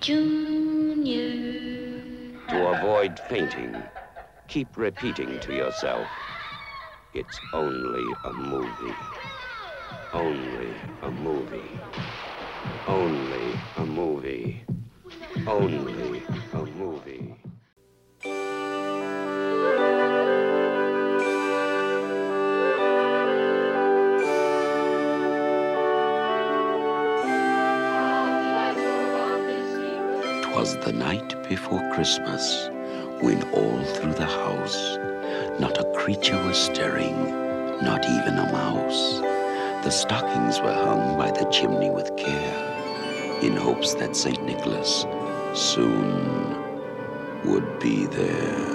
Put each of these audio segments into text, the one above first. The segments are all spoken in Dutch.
Junior. To avoid fainting, keep repeating to yourself, it's only a movie. Only a movie. Only a movie. Only a movie. Twas the night before Christmas, when all through the house not a creature was stirring, not even a mouse. The stockings were hung by the chimney with care, in hopes that St. Nicholas soon would be there.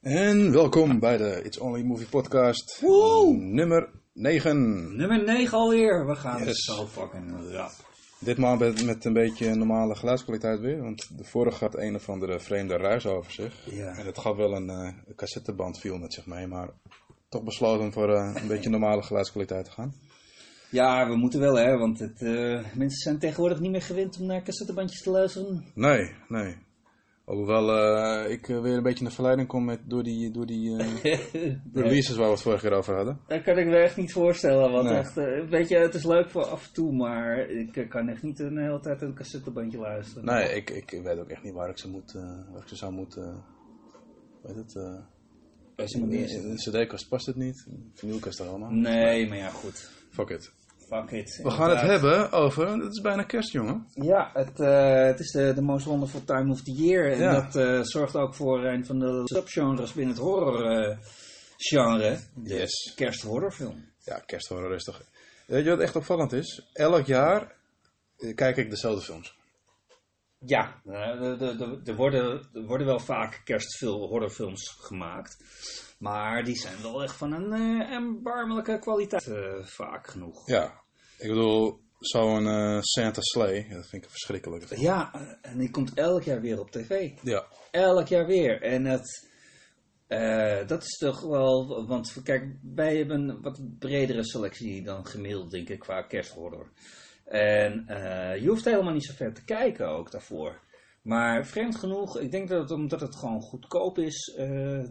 En welkom bij de It's Only Movie Podcast. Woe! Nummer 9. Nummer 9 alweer. We gaan Yes. zo fucking rap. Ditmaal met, met een beetje normale geluidskwaliteit weer. Want de vorige had een of andere vreemde ruis over zich. Ja. En het gaf wel een eh, een cassetteband viel met zich mee. Maar toch besloten om voor eh, een beetje normale geluidskwaliteit te gaan. Ja, we moeten wel hè, want het, eh, mensen zijn tegenwoordig niet meer gewend om naar cassettebandjes te luisteren. Nee, nee. Alhoewel eh, ik eh, weer een beetje in de verleiding kom met, door die, door die eh, releases waar we het vorige keer over hadden. Dat kan ik me echt niet voorstellen. Want Nee. echt, weet je, het is leuk voor af en toe, maar ik kan echt niet een hele tijd een cassettebandje luisteren. Nee, ik, ik weet ook echt niet waar ik ze, moet, waar ik ze zou moeten... Weet het? eh, In een cd-kast past het niet. Vinylkast er allemaal. Nee, maar ja, goed. Fuck it. We gaan het hebben over... Het is bijna kerst, jongen. Ja, het, eh, het is de, de most wonderful time of the year. En Ja. dat eh, zorgt ook voor een van de subgenres binnen het horror eh, genre. De Yes. kersthorrorfilm. Ja, kersthorror is toch... Weet je wat echt opvallend is? Elk jaar kijk ik dezelfde films. Ja, er- worden, er worden wel vaak kersthorrorfilms gemaakt. Maar die zijn wel echt van een eh erbarmelijke kwaliteit. vaak genoeg. Ja. Ik bedoel, zo'n eh, Santa Slay, dat vind ik verschrikkelijk. Ja, en die komt elk jaar weer op tv. Ja. Elk jaar weer. En het, eh, dat is toch wel. Want kijk, wij hebben een wat bredere selectie dan gemiddeld, denk ik, qua kersthorror. En eh, je hoeft helemaal niet zo ver te kijken ook daarvoor. Maar vreemd genoeg, ik denk dat het omdat het gewoon goedkoop is.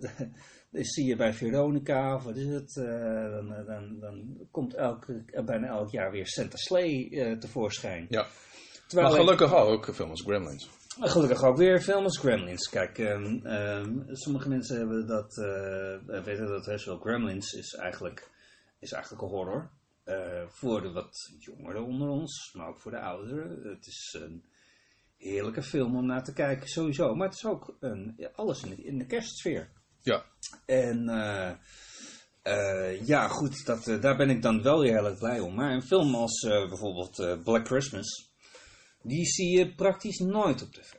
dan zie je bij Veronica, of wat is het? eh, dan, dan, dan komt elke, bijna elk jaar weer Santa Slay eh, tevoorschijn. ja. Terwijl Maar ik- gelukkig ook films Gremlins. Gelukkig ook weer film als Gremlins. Kijk, ehm, ehm, sommige mensen hebben dat, eh, weten dat best wel. Gremlins is eigenlijk, is eigenlijk een horror. Eh, voor de wat jongeren onder ons, maar ook voor de ouderen. Het is een heerlijke film om naar te kijken, sowieso. Maar het is ook een, alles in de, in de kerstsfeer. Ja. En eh, eh, ja, goed, dat, eh, daar ben ik dan wel weer heel erg blij om. Maar een film als bijvoorbeeld Black Christmas, die zie je praktisch nooit op tv.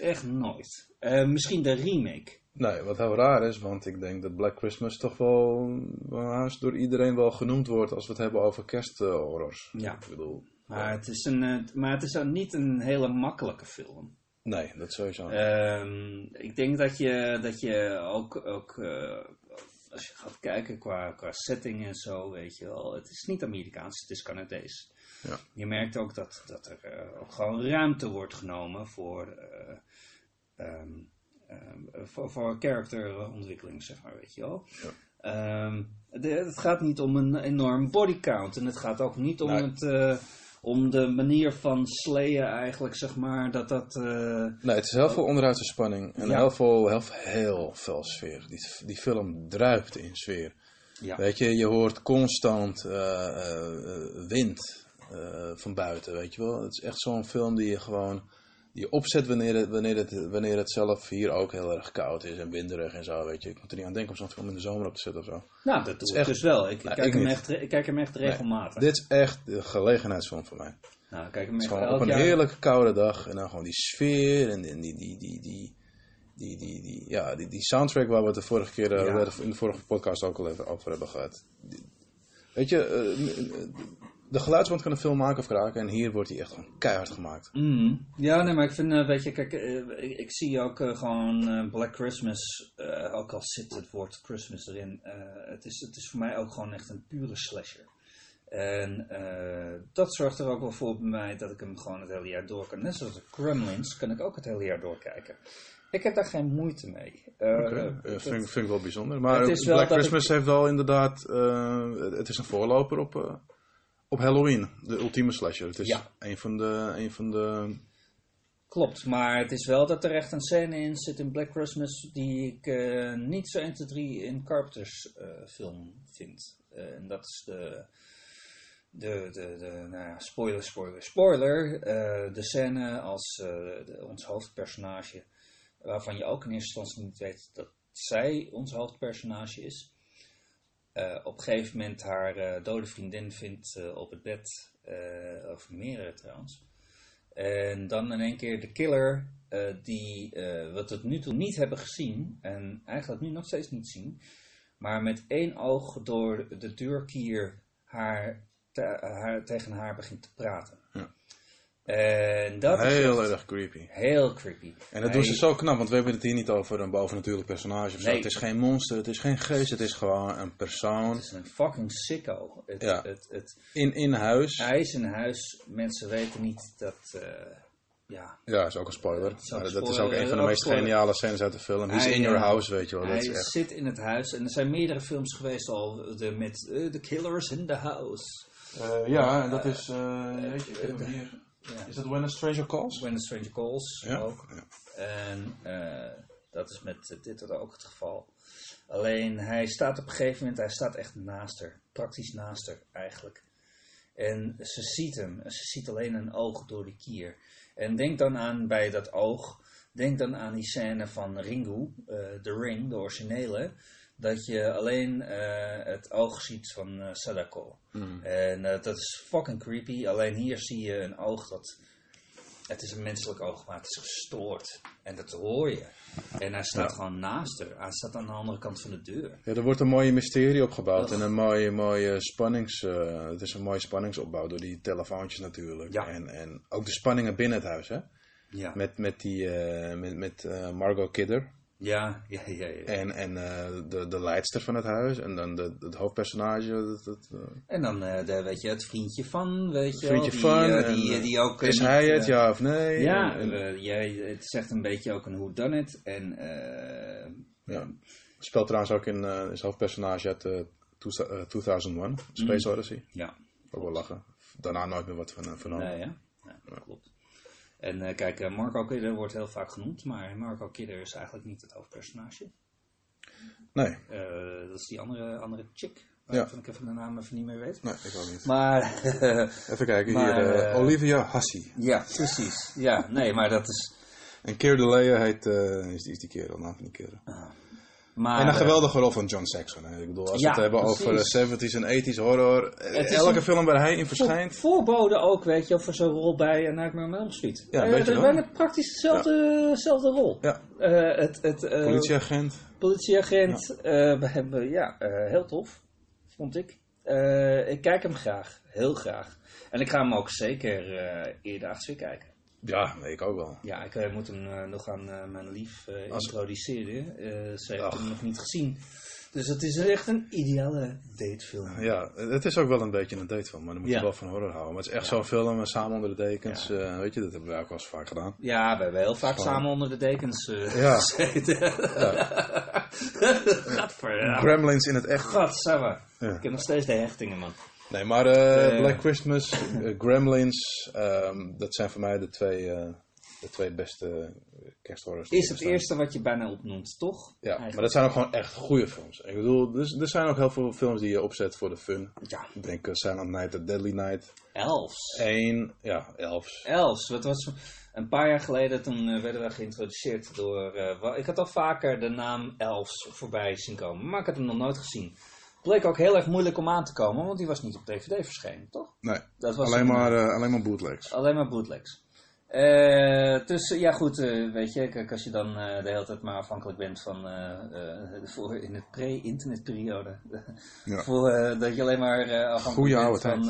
Echt nooit. Misschien de remake. Nee, wat heel raar is, want ik denk dat Black Christmas toch wel, haast door iedereen wel genoemd wordt als we het hebben over kersthorrors. Ja. Ik bedoel, Maar het is, een, maar het is dan niet een hele makkelijke film. Nee, dat sowieso. Ehm, ik denk dat je, dat je ook, ook eh, als je gaat kijken qua, qua setting en zo, weet je wel. Het is niet Amerikaans, het is Canadees. Ja. Je merkt ook dat, dat er eh, ook gewoon ruimte wordt genomen voor, eh, ehm, ehm, voor, voor characterontwikkeling, zeg maar, weet je wel. Ja. De- het gaat niet om een enorm body count en het gaat ook niet om het... om de manier van slayen eigenlijk, zeg maar, dat dat... eh, Nee, het is heel veel onderuitse spanning en Ja. heel, veel, heel, heel veel sfeer. Die, die film druipt in sfeer. ja. Weet je, je hoort constant eh, eh, wind van buiten, weet je wel. Het is echt zo'n film die je gewoon die opzet wanneer het, wanneer, het, wanneer het zelf hier ook heel erg koud is en winderig en zo, weet je. Ik moet er niet aan denken om zo'n in de zomer op te zetten of zo. Nou, dat is echt... Dus wel. Ik, kijk, hem echt, kijk hem echt regelmatig. Dit is echt de gelegenheidsvorm voor mij. Nou, kijk hem echt gewoon op een heerlijke koude dag en dan gewoon die sfeer en, die, die, die, die, die, die, die, ja, die, die soundtrack waar we de vorige keer eh, in de vorige podcast ook al even over hebben gehad. Weet je, eh, de geluidsband kan een film maken of kraken en hier wordt hij echt gewoon keihard gemaakt. Mhm. Ja, nee, maar ik vind, eh, weet je, kijk, eh, ik, ik zie ook eh, gewoon Black Christmas, ook al zit het woord Christmas erin, het, is, het is voor mij ook gewoon echt een pure slasher. En dat zorgt er ook wel voor bij mij dat ik hem gewoon het hele jaar door kan. Net zoals de Gremlins kan ik ook het hele jaar doorkijken. Ik heb daar geen moeite mee. Dat- vind, ik- vind ik wel bijzonder. Maar Black Christmas heeft wel inderdaad... het is een voorloper op, op Halloween. De ultieme slasher. Het is Ja. een van de... Een van de Klopt, maar het is wel dat er echt een scène in zit in Black Christmas die ik eh, niet zo 1, 2, 3 in Carpenter's eh, film vind. Eh, en dat is de, de, de, de nou ja, spoiler, spoiler, spoiler. de scène als de, ons hoofdpersonage, waarvan je ook in eerste instantie niet weet dat zij ons hoofdpersonage is. Eh, op een gegeven moment haar eh, dode vriendin vindt eh, op het bed, of meerdere trouwens. En dan in één keer de killer, die we tot nu toe niet hebben gezien, en eigenlijk nu nog steeds niet zien, maar met één oog door de deurkier haar, haar, tegen haar begint te praten. Ja. En dat heel is echt erg creepy. heel creepy. En dat doen ze zo knap, want we hebben het hier niet over een bovennatuurlijk personage of zo. Nee. Het is geen monster, het is geen geest, het is gewoon een persoon Het is een fucking sicko. Het, Ja. het, het, in, in huis. hij is in huis, mensen weten niet dat... eh, ja, Ja, is ook een spoiler. is ook Maar een dat is ook een van de meest spoiler. geniale scènes uit de film. He's Hij, in your eh, house, weet je wel. Dat hij is echt... zit in het huis en er zijn meerdere films geweest al de, met eh, The Killers in the House. Eh, ja, en dat is... eh jeetje, ik heb hem hier. Is dat When a Stranger Calls? When the Stranger Calls Ja. ook. En eh, dat is met eh, dit ook het geval. Alleen hij staat op een gegeven moment, hij staat echt naast haar. Praktisch naast haar eigenlijk. En ze ziet hem. Ze ziet alleen een oog door de kier. En denk dan aan bij dat oog. Denk dan aan die scène van Ringu, eh The Ring, de originele. Dat je alleen eh, het oog ziet van eh, Sadako. Mm. En eh, dat is fucking creepy. Alleen hier zie je een oog dat. Het is een menselijk oog, maar het is gestoord. En dat hoor je. En hij staat Ja. gewoon naast haar. Hij staat aan de andere kant van de deur. Ja, er wordt een mooie mysterie opgebouwd en een mooie, mooie spannings... het is een mooie spanningsopbouw door die telefoontjes natuurlijk. Ja. En, en ook de spanningen binnen het huis, hè. Ja, Met, met, die, met, met Margot Kidder ja, ja, ja. ja. en, en eh, de, de leidster van het huis. En dan de, het hoofdpersonage. Dat, dat, eh, En dan, eh, de, weet je, het vriendje van, weet je vriendje wel. van. Die, en, die, die ook... is hij het, ja of nee? Ja, En- en- jij, het echt een beetje ook een whodunit. En eh, ja. Speelt trouwens ook in is hoofdpersonage uit eh, two- eh, 2001, Space Mm. Odyssey. ja, Ook wel lachen. Daarna nooit meer wat van eh, vernomen. nee, ja. ja klopt. En eh, kijk, eh, Marco Kidder wordt heel vaak genoemd, maar Marco Kidder is eigenlijk niet het hoofdpersonage. Nee, Eh, dat is die andere, andere chick, Ja. waarvan ik even de naam even niet meer weet. nee, ik ook niet. Maar, Even kijken, Maar, hier. Olivia Hussey. ja, precies. Ja, nee, maar dat is... En Keir Delea heet, eh, is, die, is die kerel, naam van die kerel. Maar, en een eh, geweldige rol van John Saxon. Hè. Ik bedoel, als we Ja, het hebben precies. over de 70s en 80s horror. eh, Het elke een- film waar hij in voor, verschijnt. voorbode ook, weet je, voor zo'n rol bij uh, Nightmare on Elm Street. Ja, Eh, dat wel. bijna praktisch dezelfde, dezelfde rol. Ja, Eh, het, het, eh, politieagent. politieagent, eh, we hebben, ja, eh, heel tof, vond ik. Eh, ik kijk hem graag, heel graag. En ik ga hem ook zeker eh eerder achter weer kijken. Ja, nee, ik ook wel. Ja, ik eh, moet hem eh, nog aan eh, mijn lief Als- introduceren. Ze heeft Ach. hem nog niet gezien. Dus het is echt een ideale datefilm. Ja, het is ook wel een beetje een datefilm, maar dan moet je wel van horror houden. Maar het is echt zo'n film, samen onder de dekens. weet je, dat hebben wij ook wel eens vaak gedaan. Ja, we hebben heel vaak samen onder de dekens Ja. gezeten. Gremlins in het echt. Gadsamme. Ja. Ik heb nog steeds de hechtingen, man. Nee, maar eh, Eh. Black Christmas, eh, Gremlins, ehm, dat zijn voor mij de twee, de twee beste kersthorrors. Is er het eerste wat je bijna opnoemt, toch? Ja, Eigenlijk. maar dat zijn ook gewoon echt goede films. Ik bedoel, dus, er zijn ook heel veel films die je opzet voor de fun. Ja, Ik denk eh, Silent Night, The Deadly Night. elfs. Eén, ja, Elves. Elfs, wat was een paar jaar geleden toen werden we geïntroduceerd door. ik had al vaker de naam Elfs voorbij zien komen, maar ik had hem nog nooit gezien. Bleek ook heel erg moeilijk om aan te komen, want die was niet op DVD verschenen, toch? Nee, Dat was alleen een- maar, eh, alleen maar bootlegs. Alleen maar bootlegs. Eh, dus ja, goed, weet je, kijk, als je dan de hele tijd maar afhankelijk bent van voor in het pre-internetperiode, Ja. voor, dat je alleen maar afhankelijk Goeie bent van,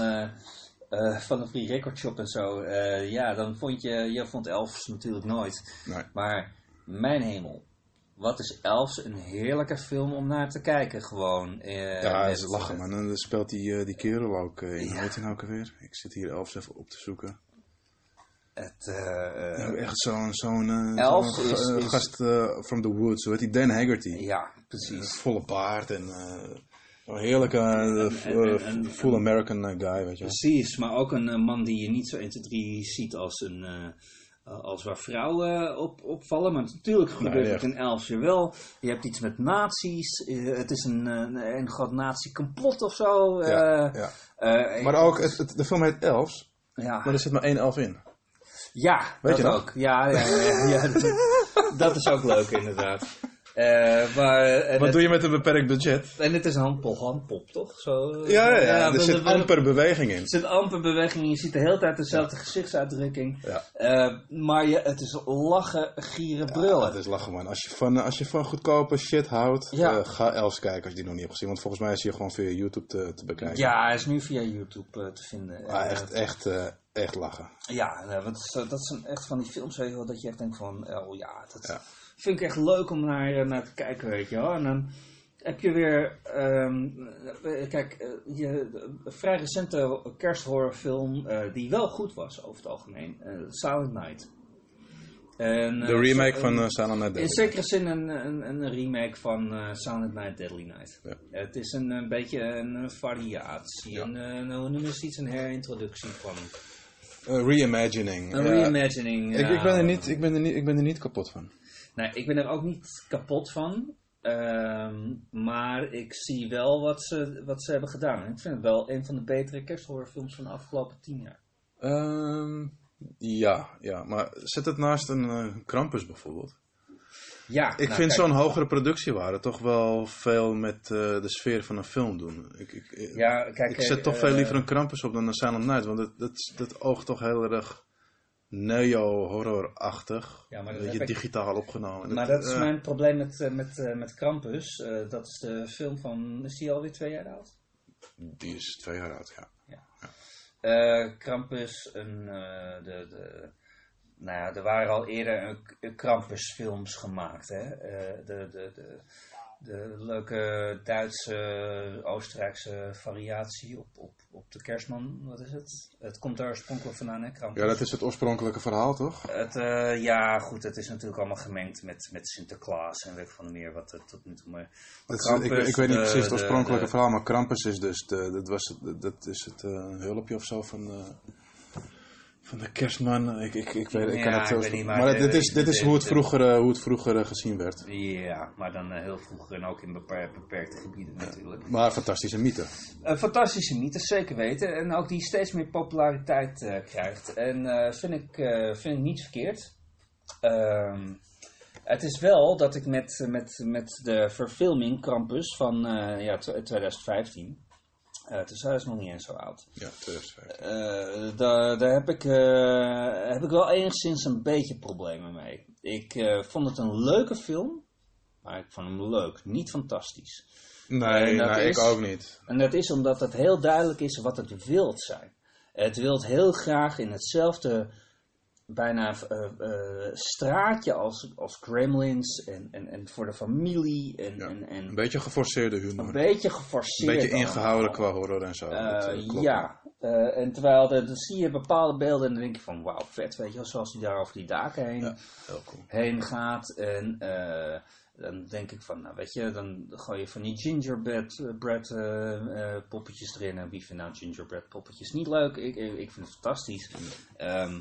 van een free record shop en zo, ja, dan vond je, je vond Elfs natuurlijk nooit. Nee. Maar mijn hemel, wat is Elfs een heerlijke film om naar te kijken gewoon. eh, Ja, is lachen man. En dan speelt die, eh, die kerel ook eh, in. Ja. Hoe heet hij nou ook alweer? Ik zit hier Elfs even op te zoeken. Het, Ja, echt zo'n zo'n is- is- gast eh, from the woods. Hoe heet die? Dan Haggerty. ja, precies. Volle baard en een heerlijke full American guy, weet je. Precies, maar ook een man die je niet zo 1, 2, 3 ziet als een... eh, als waar vrouwen op, opvallen, maar natuurlijk gebeurt Nee, het in Elfs weer wel. Je hebt iets met nazi's, eh, het is een, een, een groot nazi-complot of zo. Ja, eh, ja. eh, Maar ook, het, het- de film heet Elfs, ja. maar er zit maar één elf in. Ja, Weet dat je ook. Ja, ja, ja, ja, dat- dat is ook leuk inderdaad. Eh, maar, en, Wat het, doe je met een beperkt budget? en het is een handpop, handpop toch? Zo, eh, Ja, ja, ja, er we- zit we- amper beweging in. Er zit amper beweging in. Je ziet de hele tijd dezelfde gezichtsuitdrukking. Ja. Eh, maar je, het is lachen, gieren, brullen. Ja, het is lachen man. Als je van, eh, als je van goedkope shit houdt, eh, ga Elfs kijken als je die nog niet hebt gezien. Want volgens mij is hij gewoon via YouTube te, te bekijken. Ja, hij is nu via YouTube eh, te vinden. Eh, echt, echt, eh, echt lachen. Ja, is, dat zijn echt van die films weet je wel, dat je echt denkt van, oh ja, dat Ja. Vind ik echt leuk om naar, eh, naar te kijken, weet je wel. En dan heb je weer, ehm, eh, kijk, eh, je, een vrij recente kersthorrorfilm die wel goed was over het algemeen, eh, Silent Night. En, De remake van uh, Silent Night in Deadly. zekere zin een, een, een remake van Silent Night, Deadly Night. Ja. Het is een, een beetje een variatie, Ja. een, hoe noemen ze iets, een herintroductie van... Reimagining. Een Ja. reimagining. Ik, ik, ben er niet, ik, ben er niet, ik ben er niet kapot van. Nee, ik ben er ook niet kapot van. Ehm, maar ik zie wel wat ze, wat ze hebben gedaan. En ik vind het wel een van de betere kersthorrorfilms van de afgelopen tien jaar. Ehm, ja, ja, maar zet het naast een eh, Krampus bijvoorbeeld. Ja, Ik nou, vind zo'n hogere productiewaarde toch wel veel met eh, de sfeer van een film doen. Ik, ik, Ja, kijk, ik zet eh, toch veel liever een Krampus op dan een Silent Night, want dat, dat, dat oogt toch heel erg neo-horror-achtig. Ja, maar dat je, ik- digitaal opgenomen. Maar dat is eh, mijn probleem met, eh, met, eh, met Krampus. Dat is de film van. Is die alweer twee jaar oud? Die is twee jaar oud, ja. Eh, Krampus, een, de, de, nou ja, er waren al eerder een, een Krampus-films gemaakt. Hè? De, de, de, de leuke Duitse, Oostenrijkse variatie op, op, op de kerstman. Wat is het? Het komt daar oorspronkelijk vandaan, hè? Krampus. Ja, dat is het oorspronkelijke verhaal, toch? Het, eh, ja, goed, het is natuurlijk allemaal gemengd met, met Sinterklaas en weet van meer wat er tot nu toe. Maar is- ik, ik weet niet de- precies het de- oorspronkelijke de- verhaal, maar Krampus is dus de, dat, was, dat is het eh, hulpje of zo van, eh, van de kerstman. Ik, ik, ik, weet, ik kan het zo weet niet, maar, maar dit, is, dit is hoe het vroeger, eh, hoe het vroeger eh, gezien werd. Ja, maar dan eh, heel vroeger en ook in beper- beperkte gebieden natuurlijk. Maar fantastische mythe. Een fantastische mythe, zeker weten. En ook die steeds meer populariteit krijgt. En vind, ik, vind ik niet verkeerd. Ehm, het is wel dat ik met, met, met de verfilming Krampus van ja, tw- 2015... dus hij is nog niet eens zo oud. Ja, 2005. Eh, daar, daar heb, ik, eh, heb ik wel enigszins een beetje problemen mee. Ik eh, vond het een leuke film, maar ik vond hem leuk, niet fantastisch. Nee, is- ik ook niet. En dat is omdat het heel duidelijk is wat het wilt zijn. Het wilt heel graag in hetzelfde bijna eh, eh, straatje als, als Gremlins en, en, en voor de familie en, Ja. en, en Een beetje geforceerde een humor. Een beetje geforceerd. beetje ingehouden qua horror en zo. Eh, dat, ja, en terwijl de, dan zie je bepaalde beelden en dan denk je van wauw, vet, weet je wel, zoals hij daar over die daken heen, Ja, heel cool. heen gaat. En dan denk ik van, nou weet je, dan gooi je van die gingerbread bread, poppetjes erin. En wie vindt nou gingerbread poppetjes niet leuk? Ik, ik, ik vind het fantastisch. Ehm,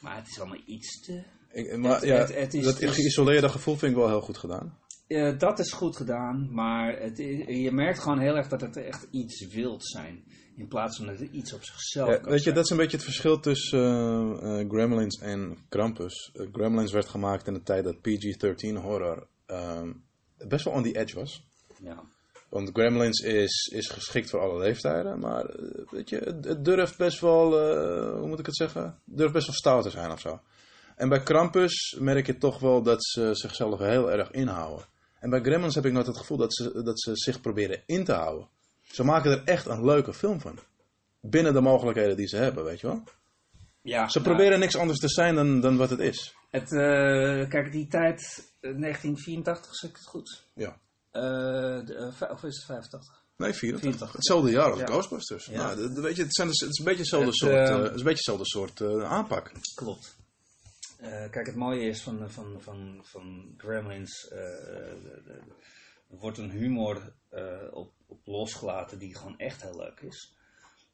maar het is allemaal iets te... Ik, maar Het- ja, het- het is- dat geïsoleerde gevoel vind ik wel heel goed gedaan. Eh, dat is goed gedaan, maar het, je merkt gewoon heel erg dat het echt iets wild zijn. In plaats van dat het iets op zichzelf Ja, weet je, dat is een beetje het verschil tussen eh, eh, Gremlins en Krampus. Eh, Gremlins werd gemaakt in de tijd dat PG-13 horror ehm, best wel on the edge was. Ja. Want Gremlins is, is geschikt voor alle leeftijden, maar eh, weet je, het, het durft best wel, eh, hoe moet ik het zeggen? Het durft best wel stout te zijn of zo. En bij Krampus merk je toch wel dat ze zichzelf heel erg inhouden. En bij Gremlins heb ik nooit het gevoel dat ze, dat ze zich proberen in te houden. Ze maken er echt een leuke film van. Binnen de mogelijkheden die ze hebben, weet je wel? Ja, Ze nou, proberen niks anders te zijn dan, dan wat het is. Het, eh, kijk, die tijd, eh, 1984, zeg ik het goed? Ja. Eh, eh, of is het 85? Nee, 84. 84. Hetzelfde jaar als Ja. Ghostbusters. Ja. Nou, dat- weet je, het, zijn, dus- het is een beetje hetzelfde Het, soort, eh, eh, het is een beetje hetzelfde soort eh, aanpak. Klopt. Eh, kijk, het mooie is van, van, van, van Gremlins, eh, er wordt een humor eh, op, op losgelaten die gewoon echt heel leuk is.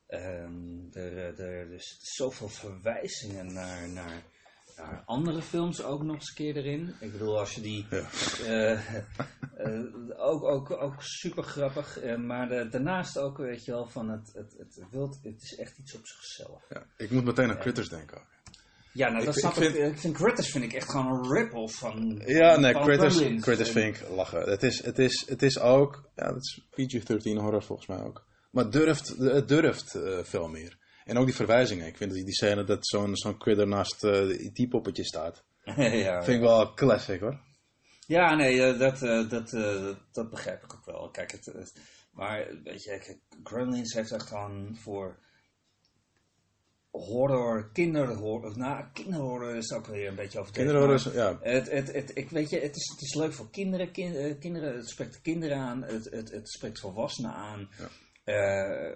Ehm, er, er, er zitten zoveel verwijzingen naar, naar, naar andere films ook nog eens een keer erin. Ik bedoel, als je die... Ja. eh, eh, ook, ook, ook super grappig. eh, maar de- daarnaast ook, weet je wel, van het, het, het, wilt, het is echt iets op zichzelf. Ja. Ik moet meteen aan Critters denken. ook. Ja, nou Ik dat snap ik vind- Ik vind Critters vind ik echt gewoon een rip-off van. Ja, nee, Critters. Critters vind ik lachen. Het is, het is, het is ook, ja, dat is PG-13 horror volgens mij ook. Maar het durft, het durft eh, veel meer. En ook die verwijzingen. Ik vind die, die scène dat zo'n zo'n critter naast eh die IT-poppetje staat. ja, Vind ik wel classic hoor. ja, nee, eh, dat, eh, dat, dat, dat begrijp ik ook wel. Kijk, het, het- maar weet je, Gremlins heeft echt gewoon voor horror, kinderhorror, nou, kinderhorror is ook weer een beetje overdreven. Kinderhorror is, ja. Het, het, het, ik weet je, het is, het is leuk voor kinderen, kin- kinderen. Het spreekt de kinderen aan, het, het, het spreekt volwassenen aan. Ja. Eh,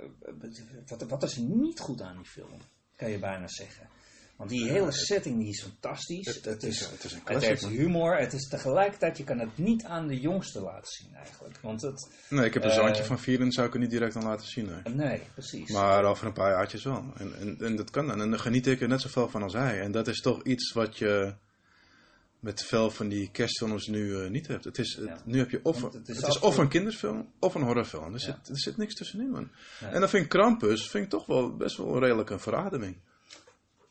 wat, wat is er niet goed aan die film? Kan je bijna zeggen. Want die hele setting die is fantastisch. Het- is, het is een het heeft humor. Het is tegelijkertijd, je kan het niet aan de jongste laten zien eigenlijk. Want het, Nee, ik heb een Eh, zoontje van vier en zou ik het niet direct aan laten zien. Nee. nee, precies. Maar over een paar jaartjes wel. En, en, en dat kan dan. En dan geniet ik er net zoveel van als hij. En dat is toch iets wat je met veel van die kerstfilms nu eh, niet hebt. Het is, het- Ja. nu heb je of, Want het het is of een kinderfilm of een horrorfilm. Er, Ja. zit, er zit niks tussenin, man. En dan vind ik Krampus vind ik toch wel best wel redelijk een verademing.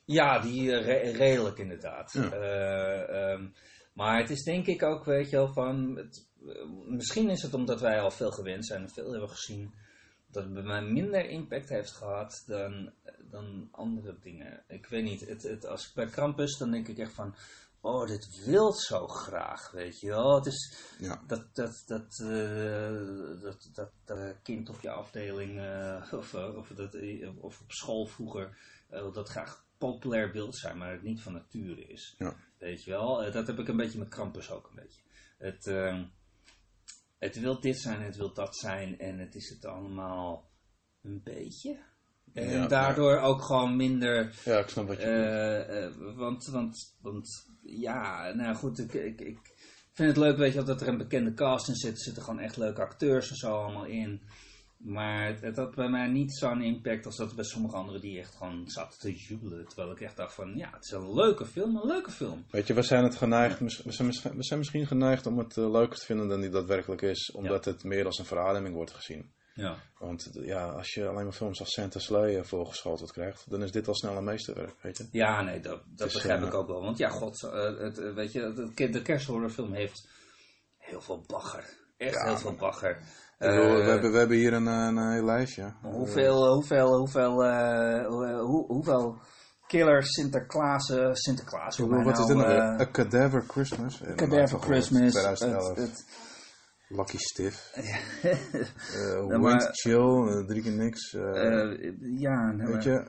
Ja, die eh, re- redelijk inderdaad. Eh, ehm, maar het is denk ik ook, weet je wel, van... Het, misschien is het omdat wij al veel gewend zijn en veel hebben gezien... dat het bij mij minder impact heeft gehad dan, dan andere dingen. Ik weet niet, het, het, als ik bij Krampus, dan denk ik echt van... Oh, dit wil zo graag, weet je wel. Het is Ja. dat, dat, dat, eh, dat, dat, dat kind op je afdeling eh, of, of, dat, of op school vroeger eh, dat graag populair wilt zijn, maar het niet van nature is. Ja. Weet je wel? Dat heb ik een beetje met Krampus ook een beetje. Het, eh, het wil dit zijn, het wil dat zijn en het is het allemaal een beetje. En Ja, daardoor ook gewoon minder Ja, ik snap wat je eh, eh, want, want, want, ja, nou goed, ik, ik, ik vind het leuk, weet je, dat er een bekende cast in zit. Er zitten gewoon echt leuke acteurs en zo allemaal in. Maar het, had bij mij niet zo'n impact als dat bij sommige anderen die echt gewoon zaten te jubelen. Terwijl ik echt dacht van, ja, het is een leuke film, een leuke film. Weet je, we zijn het geneigd, we zijn, misschien- we zijn misschien geneigd om het eh, leuker te vinden dan die daadwerkelijk is, omdat het meer als een verademing wordt gezien. Ja. Want ja, als je alleen maar films als Santa Slay voorgeschoteld krijgt, dan is dit al snel een meesterwerk, weet je. Ja, nee, dat, dat is, begrijp eh, ik ook wel. Want ja, god, eh, het, eh, weet je, het- de kersthorrorfilm heeft heel veel bagger. Echt Ja, heel veel bagger. We, hebben, we hebben hier een, een, heel lijstje. Hoeveel, hoeveel, hoeveel, hoe- hoe- hoeveel killers Sinterklaas, Sinterklaas, hoe wat is nou, dit nou eh, A Cadaver Christmas. Cadaver. Christmas, 2011. het, het, Lucky Stiff. Eh Ja, maar- Chill, eh, drie keer niks. eh, ja, nou, weet je.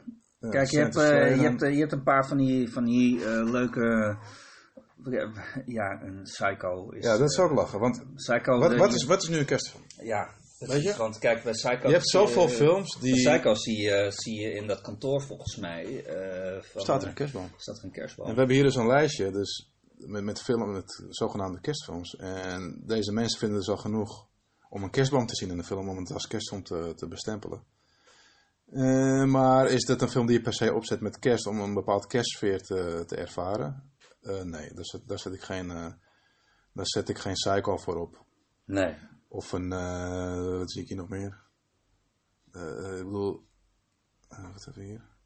kijk, je hebt, je, hebt, je hebt een paar van die, van die eh, leuke, ja, een Psycho is... Ja, dat is eh, ook lachen. Want Psycho, wat, is, wat is nu een kerstfilm? Ja, Weet je? want kijk, bij Psycho... Je hebt zoveel films die... Psycho zie je, zie je in dat kantoor volgens mij... eh, van, Staat er een kerstboom. staat er een kerstboom. En we hebben hier dus een lijstje dus met, met, film, met zogenaamde kerstfilms. En deze mensen vinden dus al genoeg om een kerstboom te zien in de film, om het als kerstfilm te, te bestempelen. Eh, maar is dat een film die je per se opzet met kerst om een bepaald kerstsfeer te, te ervaren? Eh, nee, daar zet, daar, zet ik geen, eh, daar zet ik geen psycho voor op. Nee. Of een, wat zie ik hier nog meer? Ik bedoel, wat hebben we hier?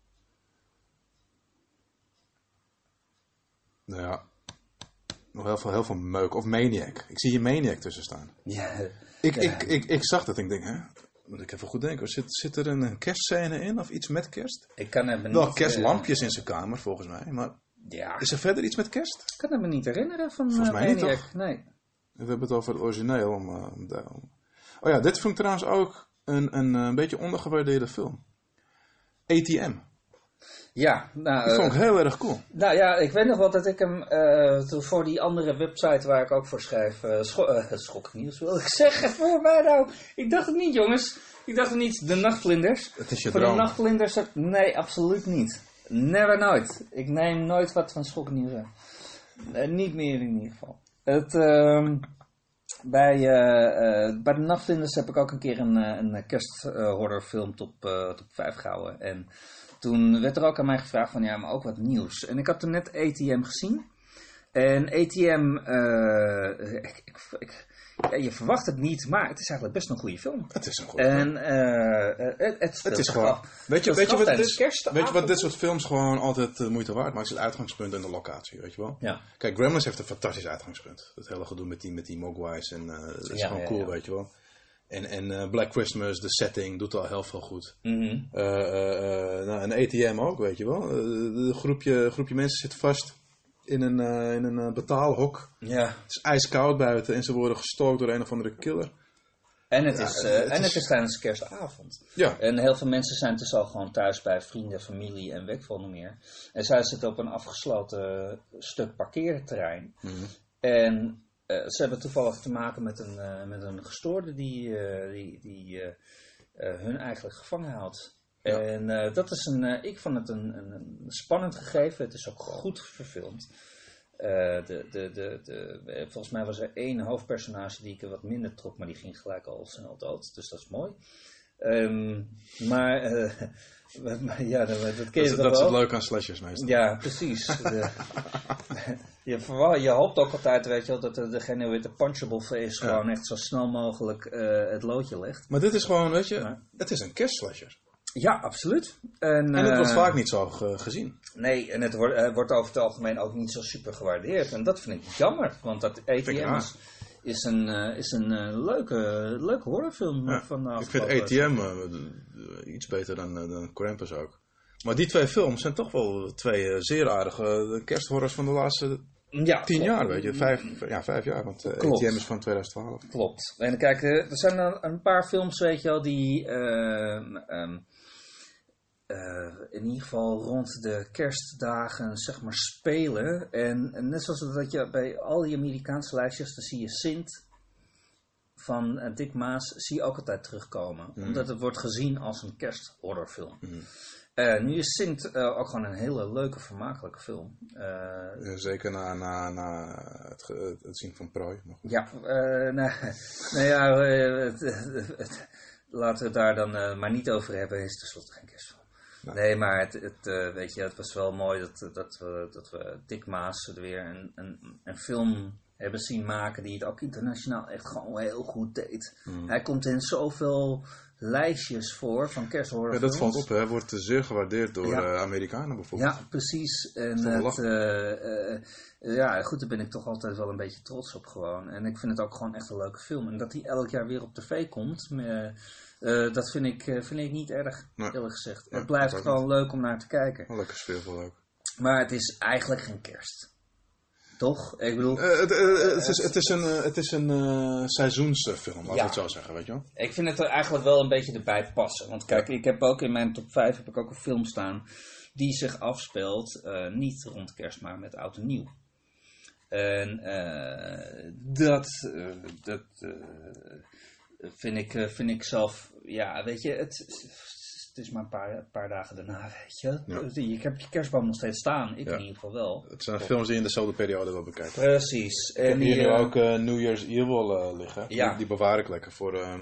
Nou ja, nog heel veel, heel veel meuk. Of Maniac. Ik zie hier Maniac tussen staan. Ja, Ik, ik, ik, ik zag dat en ik denk, hè? Moet ik even goed denken. Zit, zit er een kerstscène in of iets met kerst? ik kan het me niet... Wel kerstlampjes in zijn kamer volgens mij. Maar eh, ja, is er verder iets met kerst? ik kan het me niet herinneren van Volgens eh, mij niet, Maniac. toch? Nee. We hebben het over het origineel. Om, eh, om Oh ja, dit vond ik trouwens ook een, een, eh, een beetje ondergewaardeerde film. ATM. Ja, nou, Dat eh, vond ik heel erg cool. nou ja, ik weet nog wel dat ik hem eh, voor die andere website waar ik ook voor schrijf, eh scho eh, schoknieuws wil ik zeggen voor mij nou. Ik dacht het niet jongens, ik dacht het niet, de nachtvlinders. Het is je Voor de nachtvlinders, nee, absoluut niet. Never nooit. Ik neem nooit wat van schoknieuws aan. Eh, niet meer in ieder geval. Het, ehm, bij, eh, eh, bij de nachtvlinders heb ik ook een keer een, eh, een kersthorrorfilm top, eh, top 5 gehouden. En toen werd er ook aan mij gevraagd van ja, maar ook wat nieuws. En ik had toen net ATM gezien. En ATM, eh, ik, ik, ik- ja, je verwacht het niet, maar het is eigenlijk best een goede film. Het is een goede film. En eh, eh, het, het, is gewoon. af. Weet je, weet, je wat kerstavond. weet je wat dit soort films gewoon altijd de moeite waard maakt? Is het uitgangspunt en de locatie, weet je wel? Ja. Kijk, Gremlins heeft een fantastisch uitgangspunt. Dat hele gedoe met die, met die Mogwais en dat is Ja, gewoon cool, weet je wel. En, en eh, Black Christmas, de setting, doet al heel veel goed. Eh, eh, nou, en ATM ook, weet je wel. Een groepje, groepje mensen zit vast in een, in een betaalhok. Ja. Het is ijskoud buiten en ze worden gestookt door een of andere killer. En het, Ja, is, het is- en het is tijdens kerstavond. Ja, En heel veel mensen zijn dus al gewoon thuis bij vrienden, familie en weet veel nog meer. En zij zitten op een afgesloten stuk parkeerterrein. Mhm. En ze hebben toevallig te maken met een, eh, met een gestoorde die, eh, die, die eh, eh, hun eigenlijk gevangen houdt. Ja. En eh, dat is een, eh, ik vond het een, een, een spannend gegeven. Het is ook goed verfilmd. Eh, de, de, de, de, eh, volgens mij was er één hoofdpersonage die ik er wat minder trok, maar die ging gelijk al snel dood. Dus dat is mooi. Ehm, maar, eh, maar ja, dat, dat ken dat, je is- toch dat is het leuke aan slashers meestal. Ja, precies. De- je, verwa- je hoopt ook altijd, weet je wel, dat de- degene met de punchable face Ja. gewoon echt zo snel mogelijk eh, het loodje legt. Maar dit is gewoon, weet je, Ja. het is een kerstslasher. Ja, absoluut. En, En het wordt eh, vaak niet zo ge- gezien. Nee, en het wordt, eh, wordt over het algemeen ook niet zo super gewaardeerd. En dat vind ik jammer, want dat ik ATM raar. is, is een, eh, is een eh, leuke, leuke horrorfilm Ja, van de ik vind ATM eh, iets beter dan, eh, dan Krampus ook. Maar die twee films zijn toch wel twee eh, zeer aardige eh, kersthorrors van de laatste Ja, tien klopt. jaar, weet je. Vijf, ja, vijf jaar, want eh. ATM is van 2012. Klopt. En kijk, eh, er zijn een, een paar films, weet je wel, die ehm, eh, in ieder geval rond de kerstdagen, zeg maar, spelen. En, en net zoals dat je bij al die Amerikaanse lijstjes, dan zie je Sint van eh, Dick Maas, zie je ook altijd terugkomen. Omdat het wordt gezien als een kersthorrorfilm. Eh, nu is Sint ook gewoon een hele leuke, vermakelijke film. Zeker na, na, na het, zien van Prooi. Maar goed. Ja, nou, nou ja, het, het- het- laten we het daar dan maar niet over hebben. Het is tenslotte geen kerstfilm. Nee. Nee, maar het, het, eh, weet je, het was wel mooi dat, dat, we, dat we Dick Maas er weer een, een, een film hebben zien maken die het ook internationaal echt gewoon heel goed deed. Hij komt in zoveel lijstjes voor van Ja, kersthorrorfilms. dat valt op, hè. wordt zeer gewaardeerd door Ja. eh, Amerikanen bijvoorbeeld. Ja, precies. En het, eh, eh, ja, goed, daar ben ik toch altijd wel een beetje trots op gewoon. En ik vind het ook gewoon echt een leuke film. En dat die elk jaar weer op tv komt, eh, eh, dat vind ik, eh, vind ik niet erg, Nee. eerlijk gezegd. Nee, het blijft gewoon leuk om naar te kijken. Wel lekker sfeervol ook. Maar het is eigenlijk geen kerst. Toch? Ik bedoel, Eh, het, het, is, het is een, het is een seizoensfilm, we Ja. het zo zeggen, weet je wel. Ik vind het er eigenlijk wel een beetje erbij passen. Want kijk, ik heb ook in mijn top 5 heb ik ook een film staan die zich afspeelt niet rond kerst, maar met oud en nieuw. En dat, dat vind, ik, vind ik zelf, ja, weet je, het, het is maar een paar, een paar dagen daarna, weet je. Ja. Ik heb je kerstboom nog steeds staan, ik Ja. in ieder geval wel. Het zijn films die je in dezelfde periode wil bekijken. Precies. En hier nu eh, ook eh, New Year's Evil eh, liggen. Ja. Die, die bewaar ik lekker voor,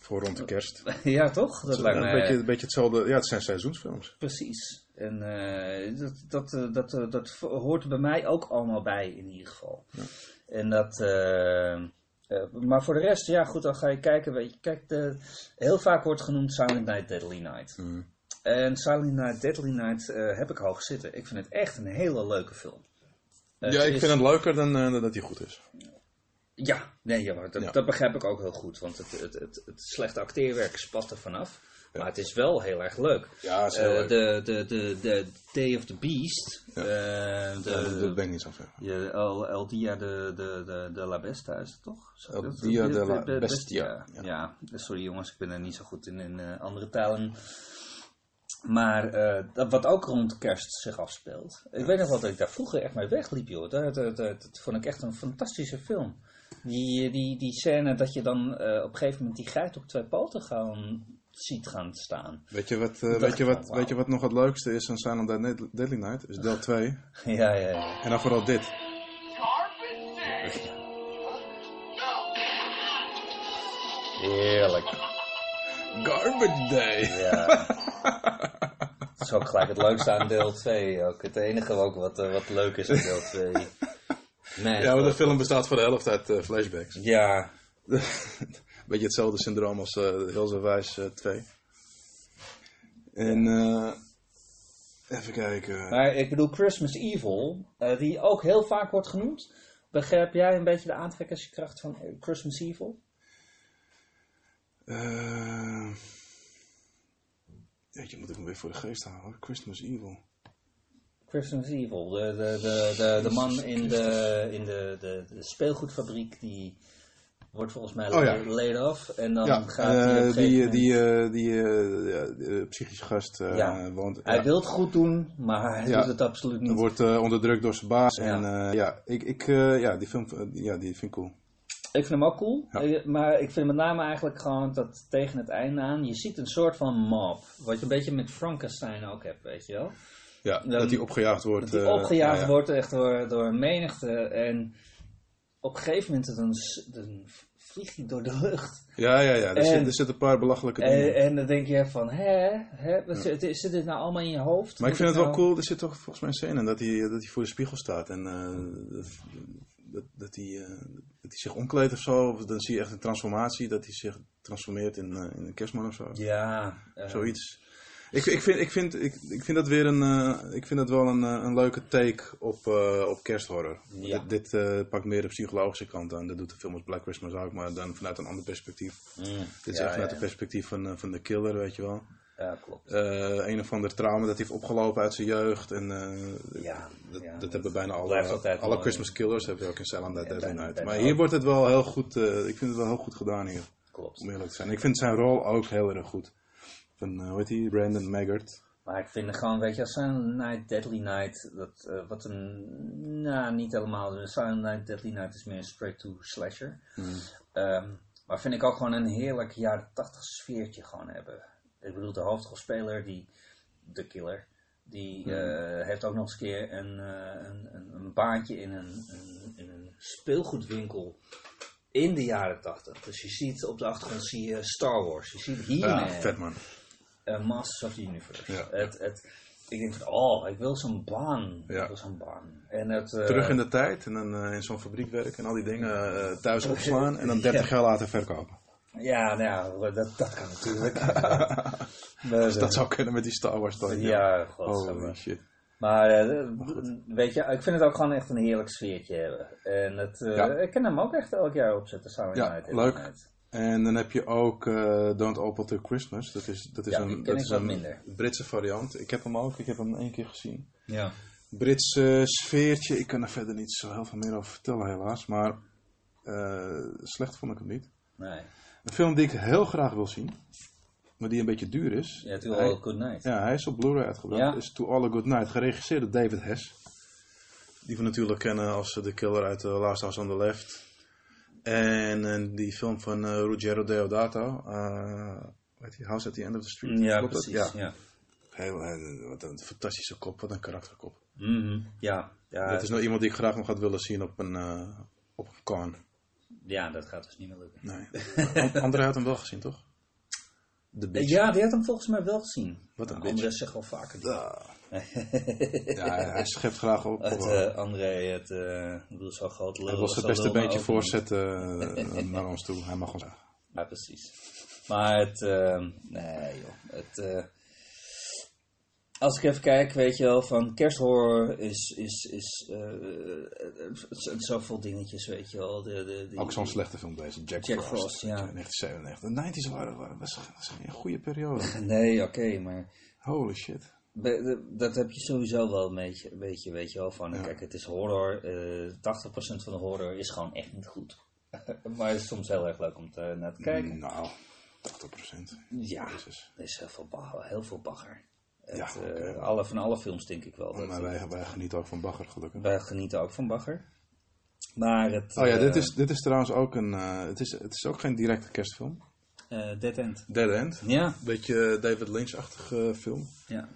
voor rond de kerst. ja, toch? Dat lijkt een, me beetje, een beetje hetzelfde. Ja, het zijn seizoensfilms. Precies. En dat, dat, dat, dat hoort er bij mij ook allemaal bij, in ieder geval. En dat. Eh, eh, maar voor de rest, ja, goed, dan ga je kijken. Weet je, kijk, de, heel vaak wordt genoemd Silent Night, Deadly Night. Mm. En Silent Night, Deadly Night eh, heb ik hoog zitten. Ik vind het echt een hele leuke film. ja, ik is- vind het leuker dan eh, dat hij goed is. Ja, nee, ja, dat, Ja. dat begrijp ik ook heel goed. Want het, het, het, het slechte acteerwerk spat er vanaf. Maar het is wel heel erg leuk. Ja, is heel Eh, leuk. de, de, de, de Day of the Beast. Ja. eh, de, Ja, dat, ben ik niet zo ver. je, El, El Dia de, de, de, de La Besta is het toch? Zo- El Dia de- la Bestia, Ja. ja. ja, sorry jongens, ik ben er niet zo goed in, in eh, andere talen. Maar dat, wat ook rond kerst zich afspeelt. Ik weet nog wel dat ik daar vroeger echt mee wegliep, joh. Dat, dat, dat, dat vond ik echt een fantastische film. Die, die, die scène dat je dan op een gegeven moment die geit op twee poten gaan, ziet gaan staan. Weet je wat, dacht weet je wat, van, weet je wat nog het leukste is aan Silent Dead- Deadly Night? Is deel 2. Ja, ja, ja. En dan vooral dit. Heerlijk. Garbage Day. Ja. Dat is ook gelijk het leukste aan deel 2. Ook het enige ook wat, eh, wat leuk is aan deel 2. Nee, Ja, maar de film bestaat voor de helft uit eh, flashbacks. Ja, Beetje hetzelfde syndroom als uh, eh, 2. En eh, even kijken. maar ik bedoel Christmas Evil, eh, die ook heel vaak wordt genoemd. Begrijp jij een beetje de aantrekkingskracht van Christmas Evil? Eh jeetje, moet ik hem weer voor de geest halen. Christmas Evil. Christmas Evil, de, de, de, de, de man in, de, in de, de, de speelgoedfabriek die wordt volgens mij Oh, ja. laid off. En dan ja, gaat hij gegeven die, moment- die, eh, die eh, die, psychische gast Ja. woont. Hij wil het goed doen, maar hij doet het absoluut niet. wordt eh, onderdrukt door zijn baas. Ja. En ja, ik, ik, ja, die film ja, die vind ik cool. Ik vind hem ook cool, maar ik vind met name eigenlijk gewoon dat tegen het einde aan, je ziet een soort van mob. Wat je een beetje met Frankenstein ook hebt, weet je wel. Ja, Dan- dat hij opgejaagd wordt. Dat eh, opgejaagd ja, ja. wordt echt door, door een menigte en op een gegeven moment dan, dan vliegt hij door de lucht. Ja, ja, ja. Er, En- zit, er zitten een paar belachelijke dingen. En, en dan denk je van, hè, hè wat zit, zit dit nou allemaal in je hoofd? maar ik vind het wel nou- cool. Er zit toch volgens mij een scène in dat hij, dat hij voor de spiegel staat. En eh, dat, dat, hij, eh, dat hij zich omkleedt of zo. Of dan zie je echt een transformatie. Dat hij zich transformeert in, eh, in een kerstman of zo. Ja, Zoiets. Ik, ik, vind, ik, vind, ik, ik vind dat weer een, eh, ik vind dat wel een, eh, een leuke take op, eh, op kersthorror. Ja. Dit, dit pakt meer de psychologische kant aan. Dat doet de film als Black Christmas ook, maar dan vanuit een ander perspectief. mm, Dit is ja, echt vanuit ja, het perspectief van, van de killer, weet je wel. ja, klopt. Een of ander trauma dat hij heeft opgelopen uit zijn jeugd. En, Ja, dat, dat hebben bijna alle, alle Christmas killers hebben ook in Silent Dead Night. bijna Maar hier wordt het wel heel goed, ik vind het wel heel goed gedaan hier, klopt. om eerlijk te zijn. Ik vind zijn rol ook heel erg goed. Van, eh, hoe heet die? Brandon Maggart. Maar ik vind gewoon, weet je, als Silent Night, Deadly Night, dat, eh, wat een, nou niet helemaal, Silent Night, Deadly Night is meer een straight-to slasher. Ehm, maar vind ik ook gewoon een heerlijk jaren tachtig sfeertje gewoon hebben. Ik bedoel, de hoofdrolspeler, die, de killer, die eh, heeft ook nog eens een keer een, een, een, een baantje in een, een, in een speelgoedwinkel in de jaren tachtig. Dus je ziet op de achtergrond zie je Star Wars, je ziet He-Man. Ja, vet man. Eh, Masters of the Universe. Ja. Het, het, ik denk van, oh, ik wil zo'n baan. Ja. Ik wil zo'n baan. En het, eh, Terug in de tijd en dan eh, in zo'n fabriek werken en al die dingen thuis opslaan en dan 30 jaar later verkopen. Ja, nou ja, dat, dat kan natuurlijk. Maar, Dus dat zou kunnen met die Star Wars dan. Ja, god. Shit. Maar weet je, ik vind het ook gewoon echt een heerlijk sfeertje hebben. En het, Ja. ik kan hem ook echt elk jaar opzetten, Silent Ja, leuk. En dan heb je ook eh, Don't Open Till Christmas. Dat is, dat is Ja, een, dat is een. Britse variant. Ik heb hem ook. Ik heb hem één keer gezien. Ja. Brits sfeertje. Ik kan er verder niet zo heel veel meer over vertellen helaas. Maar eh, slecht vond ik hem niet. Nee. Een film die ik heel graag wil zien. Maar die een beetje duur is. Ja, toen Hij- al Good Night. Ja, hij is op Blu-ray uitgebracht. Ja. Is To All a Good Night. Geregisseerd door David Hess. Die we natuurlijk kennen als de killer uit The Last House on the Left. En eh, die film van eh, Ruggero Deodato. eh weet je, House at the End of the Street. Ja, Klopt precies. Ja. Ja. Heel, heel- wat een fantastische kop. Wat een karakterkop. Mhm. ja. Ja, dat is nou iemand die ik graag nog had willen zien op een, eh op een con. ja, dat gaat dus niet meer lukken. Nee. An- André had hem wel gezien, toch? Bitch. Ja, die had hem volgens mij wel gezien. Wat een André bitch. zegt wel vaker. Ja. ja, hij schept graag op. Het, Hij eh, André, het, eh, ik bedoel, zo groot als zijn dat beste nou niet. voorzetten eh, naar ons toe. Hij mag ons zeggen. Ja, precies. Maar het, eh, nee joh, het, eh, als ik even kijk, weet je wel, van kersthorror is, is, is zijn zoveel dingetjes, weet je wel. De, de, die- Ook zo'n slechte film deze, Jack, Jack Frost. Frost, ja. 1997. De 90s waren, waren dat is een goede periode. Nee, oké, maar Holy shit. be- de- dat heb je sowieso wel een beetje, een beetje weet je wel, van, Ja. kijk, het is horror, eh 80% van de horror is gewoon echt niet goed. maar het is soms heel erg leuk om te, naar te kijken. Nou, 80%. Ja, Jezus. er is heel veel, bagger, heel veel bagger. Het, Ja, eh, alle, van alle films denk ik wel. Maar wij, wij genieten ook van Bagger, gelukkig. wij genieten ook van Bagger. Maar het... Oh ja, dit eh, is, dit is trouwens ook een... eh, het, is, het is ook geen directe kerstfilm. Dead End. Dead End. Ja, Beetje David Lynch-achtige film. ja.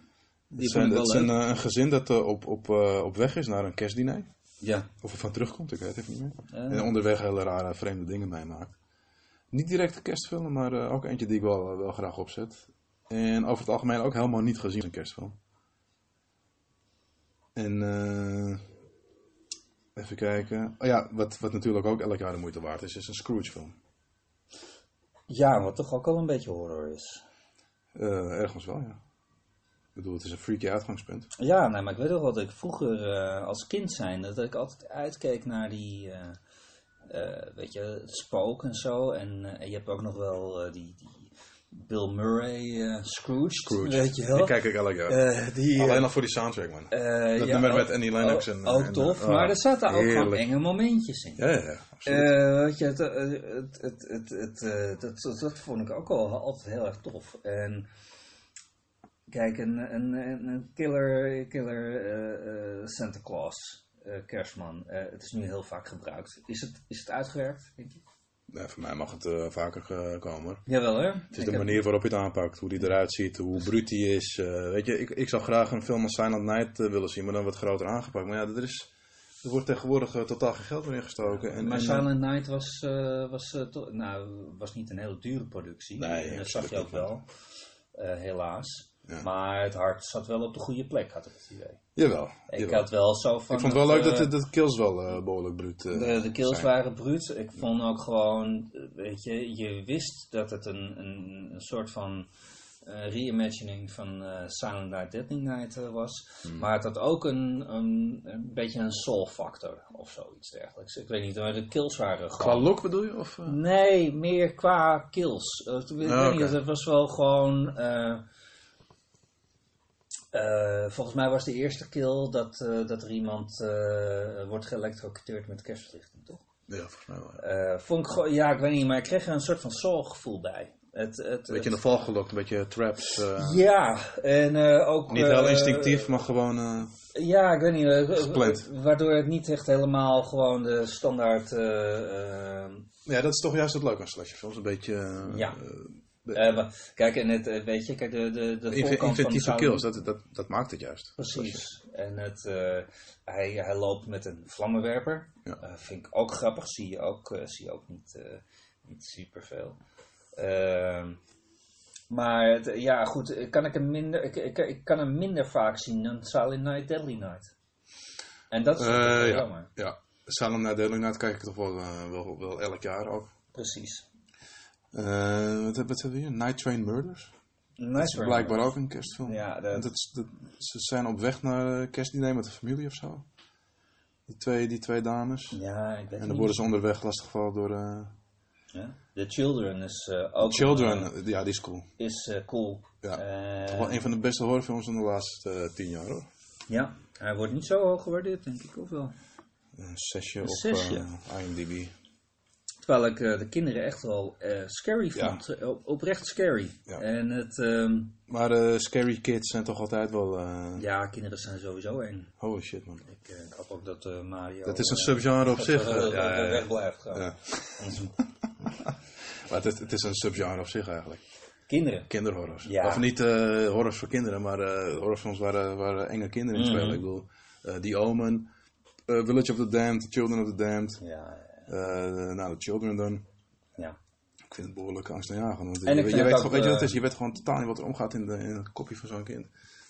Die Het, zijn, het een, een gezin dat op, op, op weg is naar een kerstdiner. Ja. Of er van terugkomt, ik weet het even niet meer. En onderweg hele rare, vreemde dingen meemaakt. Niet direct een kerstfilm, maar ook eentje die ik wel, wel graag opzet. En over het algemeen ook helemaal niet gezien als een kerstfilm. En eh, even kijken. Oh ja, wat, wat natuurlijk ook elk jaar de moeite waard is, is een Scrooge film. ja, wat toch ook al een beetje horror is. Eh, ergens wel, ja. Ik bedoel, het is een freaky uitgangspunt. Ja, nee, maar ik weet wel dat ik vroeger eh, als kind zijn, dat ik altijd uitkeek naar die, weet je, het spook en zo. En je hebt ook nog wel die, die Bill Murray eh, Scrooge, weet je wel. Die kijk ik elk jaar. Eh, die, Alleen eh, nog voor die soundtrack, man. eh, dat ja, nummer ook- met Annie Lennox en- Ook en- tof, oh, maar er zaten ook gewoon enge momentjes in. ja, ja, ja. absoluut. Eh, weet je, het, eh, het, het, het, het, eh, dat, dat, dat vond ik ook al altijd heel erg tof. En kijk, een, een, een killer, killer eh, eh, Santa Claus, eh, kerstman, eh, het is nu heel vaak gebruikt. Is het, is het uitgewerkt, denk je? Voor mij mag het eh, vaker eh, komen. hoor. Jawel, hè? Het is de manier waarop je het aanpakt, hoe die eruit ziet, hoe bruut die is. eh, weet je, ik, ik zou graag een film als Silent Night willen zien, maar dan wat groter aangepakt. Maar ja, er, is, er wordt tegenwoordig totaal geen geld meer in gestoken. En, Maar en, Silent Night was, was, nou, was niet een hele dure productie. Nee, dat zag je ook wel, helaas. Ja. Maar het hart zat wel op de goede plek, had ik het idee. Jawel, Ik jawel. had wel zo van... ik vond het wel leuk dat eh, de, de kills wel eh, behoorlijk bruut eh, De, de kills zijn. waren bruut. Ik vond ook gewoon, weet je, je wist dat het een, een, een soort van reimagining van Silent Night, Deadly Night was. Hmm. Maar het had ook een, een, een beetje een soul factor of zoiets dergelijks. Ik weet niet, maar de kills waren Qua gewoon... look bedoel je? Of? Nee, meer qua kills. Ik weet Ah, niet, het was wel gewoon... eh, volgens mij was de eerste kill dat, eh, dat er iemand eh, wordt geëlectrocuteerd met kerstverlichting, toch? Ja, volgens mij wel. ja. Vond ik gewoon, ja, ik weet niet, maar ik kreeg er een soort van soul-gevoel bij. Het, het, Een beetje in het- de val gelokt, een beetje traps. ja, en ook... niet heel instinctief, maar gewoon... Ja, ik weet niet, Gepland. waardoor het niet echt helemaal gewoon de standaard... ja, dat is toch juist het leuke aan slasherfilms. Een beetje... Ja. Maar- kijk, en het, eh, weet je, kijk, de, de, de voorkant van de Silent- kills, dat, dat, dat maakt het juist. Precies. En het, eh, hij, hij loopt met een vlammenwerper. Ja. Vind ik ook grappig. Zie je ook, zie je ook niet, niet super veel. Ehm, maar het, ja, goed. Kan ik, hem minder, ik, ik, ik kan hem minder vaak zien dan Silent Night, Deadly Night. En dat is ja. jammer. Ja, Salem naar Deadly Night kijk ik toch wel, wel, wel elk jaar ook. Precies. Eh, wat, hebben- we hier? Night Train Murders. Dat Nice is work. blijkbaar ook een kerstfilm. Ja, dat, dat, dat- ze zijn op weg naar kerstdiner met de familie of zo. Die twee, die twee dames. ja, ik weet En dan niet. worden ze onderweg lastiggevallen door eh, Ja. The Children is eh, ook Children. ja, die is cool. is cool. Ja. Toch wel een van de beste horrorfilms van de laatste tien jaar hoor. Ja, hij wordt niet zo hoog gewaardeerd, denk ik, of wel? Een zesje Een op zesje. eh, IMDb. Terwijl ik eh, de kinderen echt wel eh, scary vond. Eh, op- oprecht scary. Ja. En het, ehm, Maar eh, scary kids zijn toch altijd wel... ja, kinderen zijn sowieso eng. Holy shit man. Ik, ik hoop ook dat Mario... Dat is een subgenre op zich. dat ja, weg blijft gaan. Ja. Maar het is, het is een subgenre op zich eigenlijk. Kinderen. Kinderhorrors. Ja. Of niet horrors voor kinderen, maar horrorfilms waar, waar enge kinderen in spelen. Ik bedoel, The Omen, Village of the Damned, Children of the Damned. Ja, nou, The Children dan. ja. Ik vind het behoorlijk angstaanjagend. Want En je, je weet, gewoon- weet je wat het eh, is? Je weet gewoon totaal niet wat er omgaat in, de, in het kopje van zo'n kind.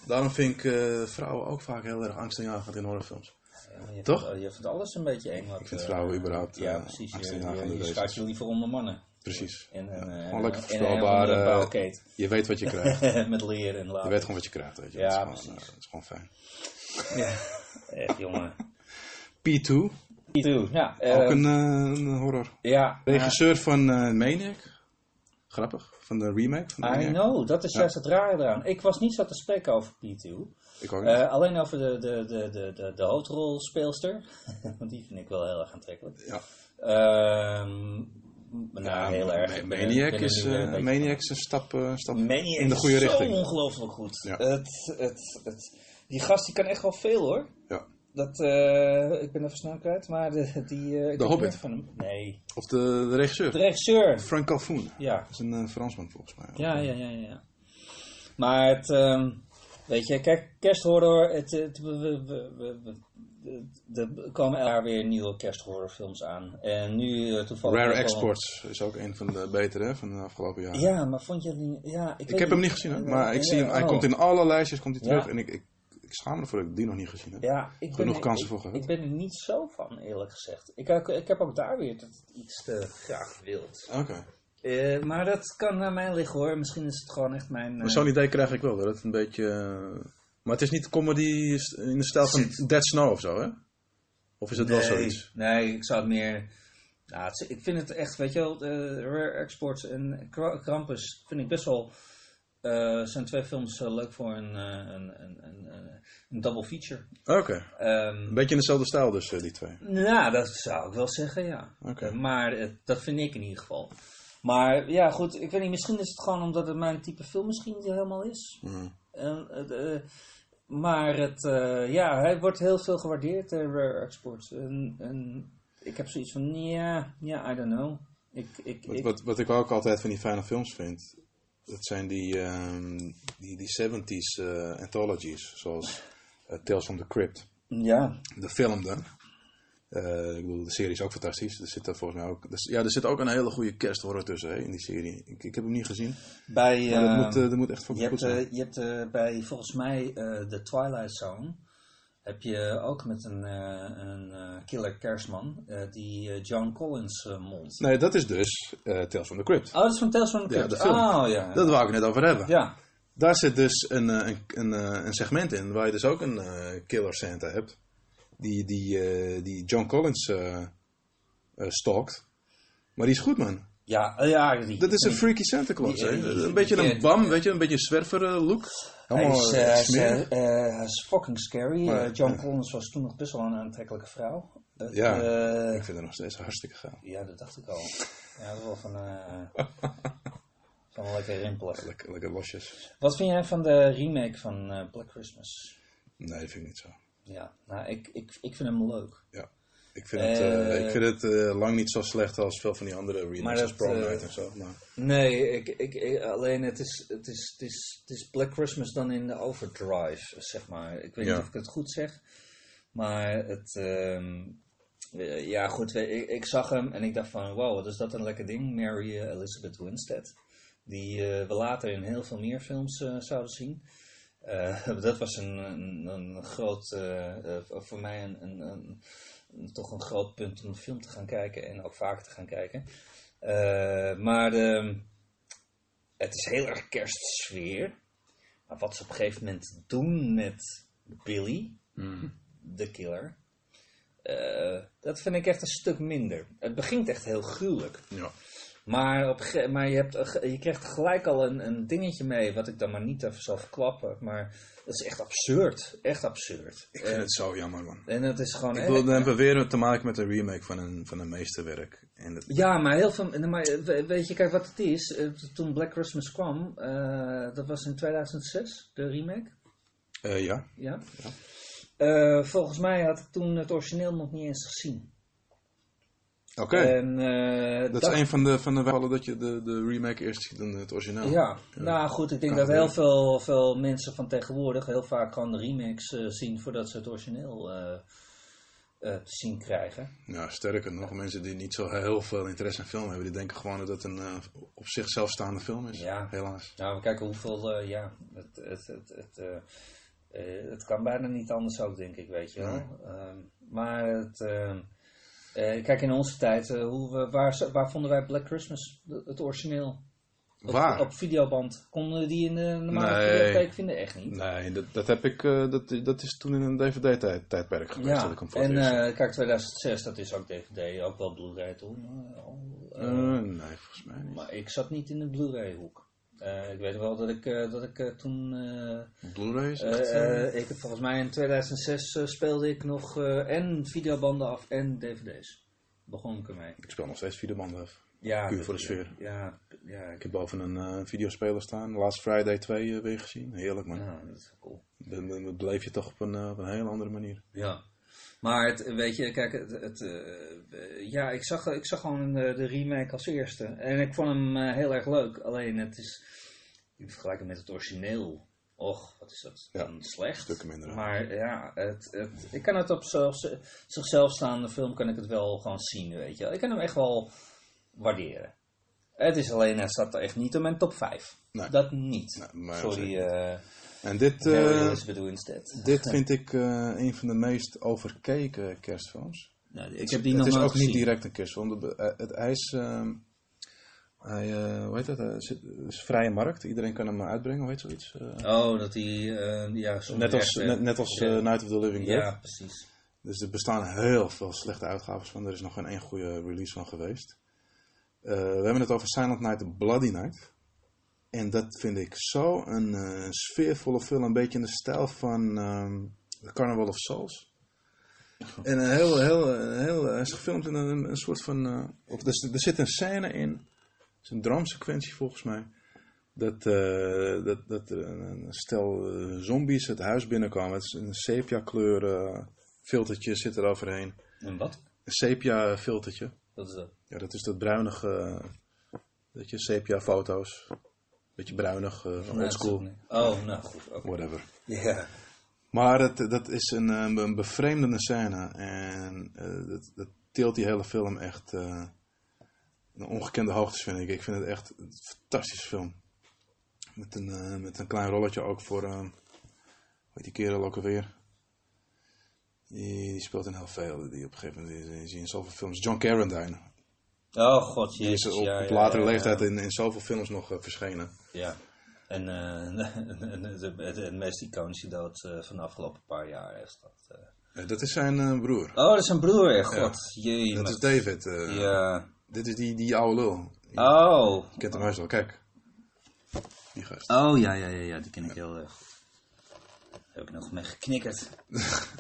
Daarom vind ik eh, vrouwen ook vaak heel erg angstaanjagend in horrorfilms. Ja, je Toch? Vindt, je vindt alles een beetje eng. Wat, Ik vind vrouwen überhaupt, Ja, precies. Je, angstaanjagende je, je schaart je liever onder mannen. Precies. Ja, eh, gewoon lekker voorspelbaar. Je weet wat je krijgt. Met leer en Je later. weet gewoon wat je krijgt. Weet je. Ja, dat, is gewoon, precies. dat is gewoon fijn. Ja, echt jongen. P2, Toe, ja. eh, ook een, eh, een horror. ja, Regisseur van eh Maniac. Grappig. Van de remake van I Maniac. know, dat is Ja. juist het rare eraan. Ik was niet zo te spreken over P2. Ik ook niet. Eh, alleen over de, de, de, de, de, de hoofdrolspeelster. Want die vind ik wel heel erg aantrekkelijk. ja. Ehm, nou, heel erg. Maniac, is, een eh, Maniac is stap, eh, stap Maniac in de goede is richting. zo ongelooflijk goed. Ja. Het, het, het, die gast die kan echt wel veel hoor. Ja. Dat, eh, ik ben even snel kwijt, maar de, die... eh, ik weet Hobbit. van hem. Nee. Of de, de regisseur. De regisseur. Frank Calfoun. Ja. Dat is een eh, Fransman volgens mij. Ja, ja, ja, ja. Maar het, ehm, weet je, kijk, kersthorror, het, het, we, we, we, er komen elk jaar weer nieuwe kersthorrorfilms aan. En nu toevallig... Rare al- Exports is ook een van de betere van de afgelopen jaren. Ja, maar vond je niet... Ja, ik, heb hem niet. gezien, hè, maar ik zie hem, hij oh. komt in alle lijstjes komt hij Ja. terug. En ik, ik, ik schaam me ervoor dat ik die nog niet gezien heb. Ja, ik Genoeg ben, kansen ik, voor gehad. Ik ben er niet zo van, eerlijk gezegd. Ik, ik, heb ook daar weer dat het iets te graag wild. Oké. Eh, maar dat kan aan mij liggen hoor. Misschien is het gewoon echt mijn... Maar eh, zo'n idee krijg ik wel, dat het een beetje... eh, maar het is niet comedy in de stijl van Dead Snow of zo, hè? Of is het wel zoiets? Nee, ik zou het meer... Nou, het ik vind het echt, weet je wel, eh, Rare Exports en Kra- Krampus vind ik best wel... eh, zijn twee films eh, leuk voor een, eh, een, een, een, double feature. Oké. Ehm, Een beetje in dezelfde stijl dus, die twee. Nou, dat zou ik wel zeggen, ja. Oké. Maar dat vind ik in ieder geval. Maar ja, goed, ik weet niet, misschien is het gewoon omdat het mijn type film misschien niet helemaal is. Mhm. En, maar het, ja, hij wordt heel veel gewaardeerd, Rare Exports. En, en ik heb zoiets van, ja, ja, I don't know. Ik, ik, Wat, ik, wat, wat ik ook altijd van die fijne films vind, dat zijn die, ehm, die, die 70s eh, anthologies, zoals eh, Tales from the Crypt. ja, De film dan. Eh, ik bedoel, de serie is ook fantastisch. Er zit er volgens mij ook, dus, ja, er zit ook een hele goede kersthorror tussen hè, in die serie. Ik, ik heb hem niet gezien, bij... maar dat eh, moet, dat moet echt Je goed hebt, zijn. je hebt bij volgens mij de Twilight Zone heb je ook met een, eh, een eh, killer kerstman eh, die John Collins mond. Nee, dat is dus Tales from the Crypt. Oh, dat is van Tales from the Ja, Crypt. de film. Oh, ja. Dat wou ik net over hebben. ja. Daar zit dus een, een, een, een segment in waar je dus ook een killer Santa hebt. Die, die, die John Collins stalkt. Maar die is goed, man. Ja, ja die, Dat is een freaky Santa Claus, Die- hè? die- Een beetje een bam, weet je, een beetje zwerver eh, look. Hij is, eh, eh, hij is, smerig. eh, hij is fucking scary. Maar, John. Collins was toen nog best wel een aantrekkelijke vrouw. Het, Ja. Ik vind het nog steeds hartstikke gaaf. ja, dat dacht ik al. Ja, dat is wel van... van lekker rimpelig. Lekker, lekker losjes. Wat vind jij van de remake van Black Christmas? Nee, dat vind ik niet zo. Ja, nou, ik, ik, ik vind hem leuk. Ja. Ik vind het, eh, Eh, ik vind het eh, lang niet zo slecht als veel van die andere zoals dat, Prom Night en zo. Maar, Nee, ik, ik, ik- alleen het is, het, is, het, is, het is Black Christmas dan in de overdrive, zeg maar. Ik weet Ja. niet of ik het goed zeg. Maar het... ehm, eh, ja, goed. Ik, ik zag hem en ik dacht van... Wow, wat is dat een lekker ding. Mary Elizabeth Winstead. Die we later in heel veel meer films zouden zien. Dat was een, een, een groot... voor mij een, een- toch een groot punt om de film te gaan kijken. En ook vaker te gaan kijken. Eh, maar de, het is heel erg kerstsfeer. Maar wat ze op een gegeven moment doen met Billy, de killer, eh, dat vind ik echt een stuk minder. Het begint echt heel gruwelijk. ja. Maar, op, maar je, hebt, ge- je krijgt gelijk al een, een dingetje mee, wat ik dan maar niet even zal verklappen. Maar dat is echt absurd. Echt absurd. Ik vind En- het zo jammer, man. en het is gewoon... Ik bedoel, dan hebben we weer te maken met een remake van een, van een meesterwerk. En dat, Ja, maar heel veel. Maar we- weet je, kijk wat het is. Eh, Toen Black Christmas kwam, eh, dat was in 2006, de remake. eh, ja, Ja. Eh, volgens mij had ik toen het origineel nog niet eens gezien. Oké. Eh, Dat is een van de, van de gevallen dat je de, de remake eerst ziet dan het origineel. Ja, nou goed, ik denk Kan dat heel veel, veel mensen van tegenwoordig heel vaak gewoon de remakes eh, zien voordat ze het origineel eh, te zien krijgen. Ja, sterker nog, mensen die niet zo heel veel interesse in film hebben, die denken gewoon dat het een op zichzelf staande film is. Ja. Helaas. Nou, we kijken hoeveel, ja, het, het, het, het, het kan bijna niet anders ook, denk ik, weet je wel. Ehm, maar het, eh, kijk, in onze tijd, eh, hoe we, waar, waar vonden wij Black Christmas, het origineel? Op, Waar? Op videoband. Konden we die in de normale Nee. videotheek vinden? Echt niet. Nee, dat, dat heb ik, eh, dat, dat is toen in een DVD-tijdperk geweest dat Ja, ik hem voor het en eh, kijk, 2006, dat is ook DVD, ook wel Blu-ray toen. eh, eh, Eh, nee, volgens mij niet. maar ik zat niet in de Blu-ray Eh, ik weet wel dat ik, eh, dat ik eh, toen Blu-ray is echt, eh, ik heb volgens mij in 2006 eh, speelde ik nog en videobanden af en dvd's. Begon ik ermee. ik speel nog steeds videobanden af. Ja, Puur voor de sfeer. Ja, ja, Ik heb boven een videospeler staan. Last Friday 2 eh, weer gezien. Heerlijk man. ja, dat is cool. Dat- dat beleef je toch op een, op een hele andere manier. Ja. Maar het, weet je, kijk, het, het, ja, ik zag, ik zag gewoon de remake als eerste. En ik vond hem heel erg leuk. Alleen het is, in vergelijking met het origineel, och, wat is dat Ja, dan slecht. stukken minder. Maar ja, het, het, ik kan het op zichzelf staande film, kan ik het wel gewoon zien, weet je. Ik kan hem echt wel waarderen. Het is alleen, hij staat er echt niet in mijn top 5. Nee. Dat niet. Nee, Sorry, eh En dit, Winstead. dit vind ik eh, een van de meest overkeken kerstfilms. Nou, ik heb die het nog is ook niet direct een kerstfilm. Het, hij is, ehm, hij, eh, hoe heet dat? Hij zit- is vrije markt. Iedereen kan hem uitbrengen, hoe heet zoiets? Eh, Oh, dat die, eh, ja, net als, net, net als. Night of the Living Dead. Ja, precies. Dus er bestaan heel veel slechte uitgaven van. Er is nog geen één goede release van geweest. We hebben het over Silent Night Bloody Night. En dat vind ik zo een sfeervolle film. Een beetje in de stijl van ehm The Carnival of Souls. En een heel, heel, heel, hij is gefilmd in een, een soort van... of er, er zit een scène in. Het is een droomsequentie volgens mij. Dat, eh, dat, dat er een, een stel eh, zombies het huis binnenkomen. Het is een sepia kleur eh, filtertje zit er overheen. En wat? Een sepia filtertje. Dat is dat. Ja, dat is dat bruinige, weet je, sepia foto's. Beetje bruinig, uh, oldschool, Oh, nou goed. whatever. Ja. Maar het, dat is een, een bevreemdende scène. En dat, dat tilt die hele film echt naar ongekende hoogtes, vind ik. Ik vind het echt een fantastische film. Met een, eh, met een klein rolletje ook voor, eh, hoe heet die kerel ook alweer? Die, die speelt in heel veel. Die op een gegeven moment die, die in zoveel films. John Carradine. Oh god, Die is jezus. op, ja, op ja, latere ja, leeftijd Ja. in, in zoveel films nog eh, verschenen. Ja. En de, de meest iconische dood van de afgelopen paar jaar is dat. dat is zijn broer. Oh, dat is een broer, hè? God. Jee, Dat is David. Ja. Dit is die, die oude lul. Oh. Je kent hem huis wel. Kijk. Die gast. Oh, ja, ja, ja, ja. Die ken ik heel erg goed. Daar heb ik nog mee geknikkerd.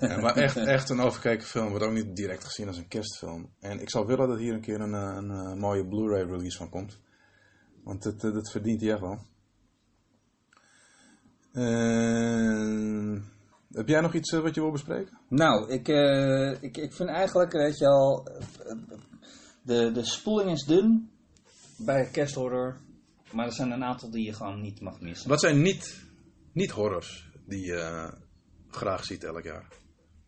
Ja, maar echt, echt een overkeken film. Wordt ook niet direct gezien als een kerstfilm. En ik zou willen dat hier een keer een, eh, een, eh, mooie Blu-ray release van komt. Want dat, eh, dat verdient hij echt wel. Eh, heb jij nog iets eh, wat je wil bespreken? Nou, ik, eh, ik, ik vind eigenlijk, weet je al, eh, de, de spoeling is dun bij kersthorror. Maar er zijn een aantal die je gewoon niet mag missen. Wat zijn niet, niet horrors die je eh, graag ziet elk jaar?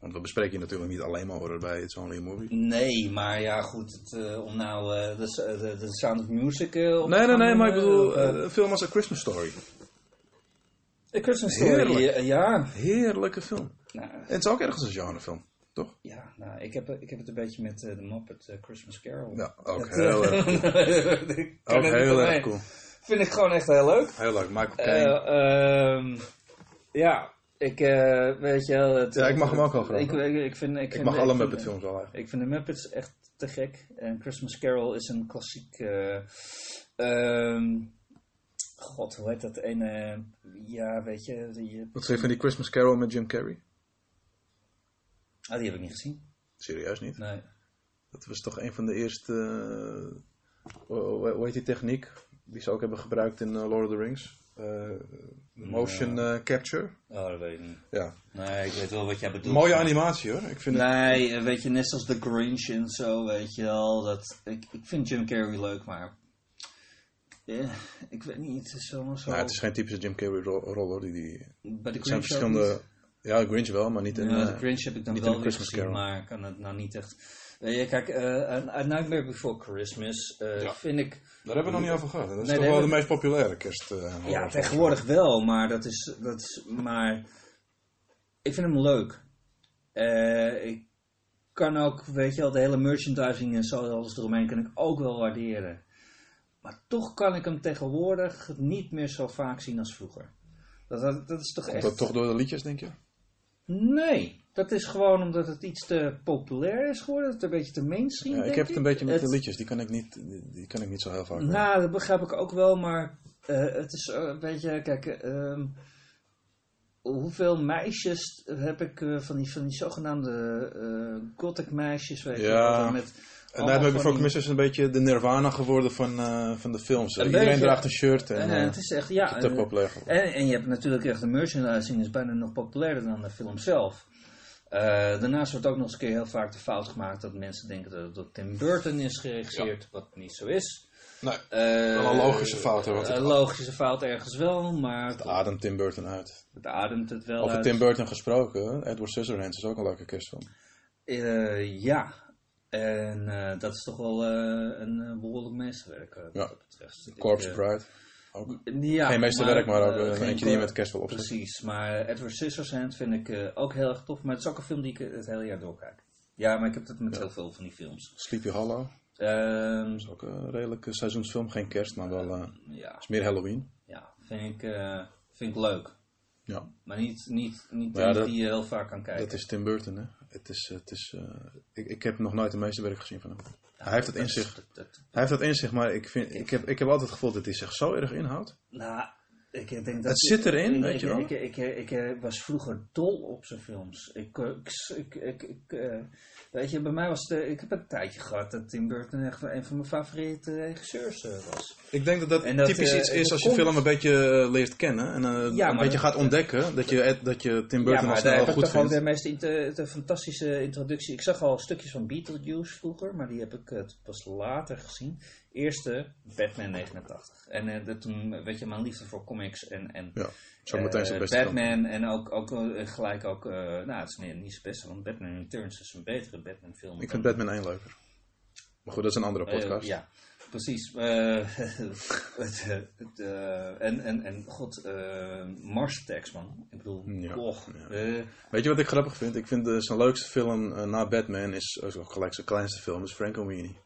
Want we bespreken hier natuurlijk niet alleen maar horror bij It's Only a Movie. Nee, maar ja, goed, het, eh, om nou eh, de, de, de Sound of Music Nee, nee, nee, maar ik bedoel een film als A Christmas Story. A Christmas Story, heerlijk. ja. Heerlijke film. Nou, En het is ook ergens een genrefilm, toch? ja, nou, ik heb, ik heb het een beetje met eh, de Muppet eh, Christmas Carol. Ja, ook Dat, heel erg cool. Ook heel erg cool. Vind ik gewoon echt heel leuk. Heel leuk. Michael Caine. Eh, ehm, ja, ik weet je wel. Het, Ja, ik mag hem ook wel graag. Ik, ik, ik, vind, ik, ik vind, mag alle Muppet films wel eigenlijk. Ik vind de Muppets echt te gek. En Christmas Carol is een klassiek. eh, ehm, God, hoe heet dat ene? Ja, weet je. Die, Wat vind je van die Christmas Carol met Jim Carrey? Ah, die heb ik niet gezien. Serieus niet? Nee. Dat was toch een van de eerste... eh, hoe heet die techniek? Die ze ook hebben gebruikt in eh, Lord of the Rings. Eh, motion capture. Oh, dat weet ik niet. Ja. Nee, ik weet wel wat jij bedoelt. Mooie animatie hoor. Ik vind. Nee, weet je, net zoals The Grinch en zo, weet je wel. Dat, ik, ik vind Jim Carrey leuk, maar... ik weet niet, het is zo... zo Nou, het is geen typische Jim Carrey ro- rol hoor. Die, die... bij de zijn verschillende... Ja, Grinch wel, maar niet in... Ja, eh, de Grinch heb ik dan niet wel in weer Christmas gezien, Carol. maar ik kan het nou niet echt... Weet je, kijk, eh, A Nightmare Before Christmas eh, Ja. vind ik... Daar hebben we nog niet over gehad. Dat is Nee, toch wel de meest populaire kerst. eh, Ja, tegenwoordig wel, maar dat is... Dat is maar ik vind hem leuk. Eh, ik kan ook, weet je wel, de hele merchandising en zo, alles eromheen, kan ik ook wel waarderen. Maar toch kan ik hem tegenwoordig niet meer zo vaak zien als vroeger. Dat, dat, dat is toch echt... Dat toch door de liedjes, denk je? Nee, dat is gewoon omdat het iets te populair is geworden. Het een beetje te mainstream, Ja, ik heb het een beetje met Het- de liedjes. Die kan ik niet, die, kan ik niet zo heel vaak. Nou, dat begrijp ik ook wel, maar eh, het is eh, een beetje, kijk, ehm, hoeveel meisjes heb ik eh, van, die, van die zogenaamde eh gothic meisjes, weet je Ja. wel, met En daarmee van voor die- Christmas is een beetje de nirvana geworden van, eh, van de films. Een Iedereen beetje. draagt een shirt en Eh, eh, het is echt, ja. te populair geworden. En, en je hebt natuurlijk echt de merchandising is bijna nog populairder dan de film zelf. Daarnaast wordt ook nog eens een keer heel vaak de fout gemaakt dat mensen denken dat het Tim Burton is geregisseerd, wat niet zo is. Nee, Wel een logische fout, hoor, Een logische fout ergens wel, maar het ademt Tim Burton uit. het ademt het wel Over uit. Tim Burton gesproken, Edward Scissorhands is ook een leuke kerstfilm. Eh, ja, en eh, dat is toch wel eh, een eh, behoorlijk meesterwerk wat Ja. dat betreft. Ik, Corpse eh, Bride. Ook. Ja, Geen meesterwerk, maar ook, eentje die je met kerst wil opzetten. Precies, maar Edward Scissorhands vind ik ook heel erg tof. Maar het is ook een film die ik het hele jaar doorkijk. Ja, maar ik heb het met heel veel van die films. Sleepy Hollow. Ehm, is ook een redelijke seizoensfilm. Geen kerst, maar wel eh, ja, is meer Halloween. ja vind, ik, vind ik leuk. Ja, Maar niet, niet, niet Ja, dat- die je heel vaak kan kijken. dat is Tim Burton. Hè. Het is, het is, eh, ik, ik heb nog nooit een meesterwerk gezien van hem. hij heeft het in Dat is- zich. dat- dat- Hij heeft dat in zich, maar ik, vind, ik, heb, ik heb altijd het gevoel dat hij zich zo erg inhoudt. Nou, ik denk dat... Het zit erin, ik, weet je wel. Ik, ik, ik, ik was vroeger dol op zijn films. Ik, eh, ik, ik, ik, ik, eh, weet je, bij mij was het... eh, ik heb een tijdje gehad dat Tim Burton echt een van mijn favoriete regisseurs eh, was. Ik denk dat dat, typisch iets is als je komt- film een beetje leert kennen. En Ja, een maar beetje gaat ontdekken. Dat je, dat je Tim Ja, Burton al maar snel daar heb ik goed toch ook vindt. de meest inter- de fantastische introductie. Ik zag al stukjes van Beetlejuice vroeger, maar die heb ik pas later gezien. Eerste, Batman 89. En eh, dat toen, weet je, mijn liefde voor comics en, en Ja, zo meteen zijn eh, beste. Batman en ook, ook eh, gelijk ook, eh, nou het is niet, niet zijn beste, want Batman Returns is een betere Batman film. Ik vind Batman 1 leuker. Maar goed, dat is een andere podcast. ja, precies. Eh, eh, eh, en, en, en god, eh Mars Attacks man. Ik bedoel, Ja, och, ja. eh, Weet je wat ik grappig vind? Ik vind eh, zijn leukste film eh, na Batman is ook gelijk zijn kleinste film, is Frankenweenie.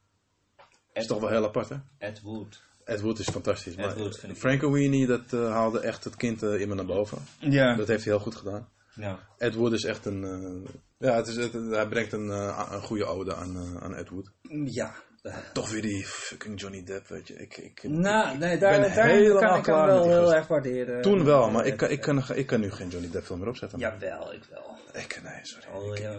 Dat is toch wel heel apart, hè? Ed Wood. Ed Wood is fantastisch. Ed maar Wood vind ik- Frankenweenie, dat eh, haalde echt het kind eh, in me naar boven. Ja. Dat heeft hij heel goed gedaan. ja. Ed Wood is echt een... eh, ja, het is, het, hij brengt een, een goede ode aan, aan Ed Wood. Ja. Eh, Toch weer die fucking Johnny Depp, weet je. Ik, ik, Nou, nee, ben daar, daar helemaal kan ik hem wel heel erg waarderen. Toen wel, maar Eh, ik, kan- ik, kan, ik kan nu geen Johnny Depp film meer opzetten. Jawel, ik wel. Ik, nee, sorry. Oh ja?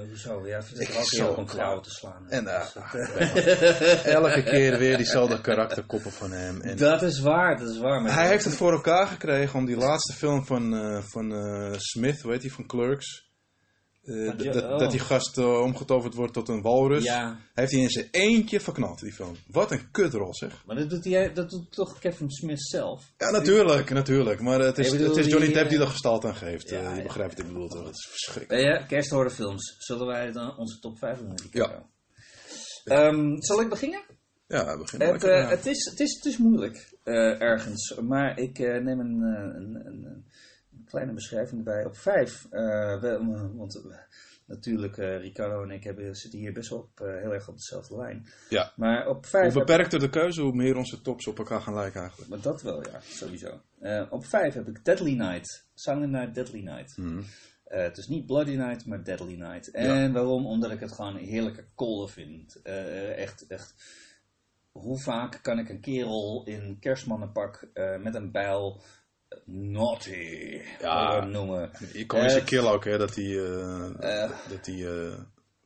Ja, Ik ik ook zo heel om klaar. vrouwen te slaan. En eh, Dus dat, eh, elke keer weer diezelfde karakterkoppen van hem. En dat is waar, dat is waar. maar- hij heeft het voor elkaar gekregen om die laatste film van, eh, van eh, Smith, heet die, van Clerks. Eh, dat, oh. dat die gast eh, omgetoverd wordt tot een walrus. Ja, Heeft hij in zijn eentje verknald, die film. Wat een kutrol, zeg. maar dat doet, hij, dat doet toch Kevin Smith zelf? Ja, natuurlijk, natuurlijk. Maar het is, het is Johnny die, Depp die eh, er gestalte aan geeft. ja, Eh, je ja. begrijpt wat ik bedoel, toch? Het is verschrikkelijk. Je, kersthorrorfilms. Zullen wij dan onze top 5 doen? Ja. Ehm, zal ik beginnen? Ja, we beginnen Het, ja. het, is, het, is, het is moeilijk ergens, maar ik neem een, een, een, een kleine beschrijving erbij. Op vijf, eh, we- want eh, natuurlijk, eh, Ricardo en ik hebben, zitten hier best wel op, eh, heel erg op dezelfde lijn. Ja. Maar op Hoe vijf, heb, beperkter de keuze, hoe meer onze tops op elkaar gaan lijken eigenlijk. maar dat wel, ja, sowieso. Eh, op vijf heb ik Deadly Night, Silent Night, Deadly Night. Mhm. Eh, het is niet Bloody Night, maar Deadly Night. En waarom? Omdat ik het gewoon een heerlijke kolen vind. Eh, echt, echt. Hoe vaak kan ik een kerel in kerstmannenpak eh, met een bijl eh, naughty Ja. noemen? Iconische Eh, kill ook, hè, dat die, eh, Eh, dat die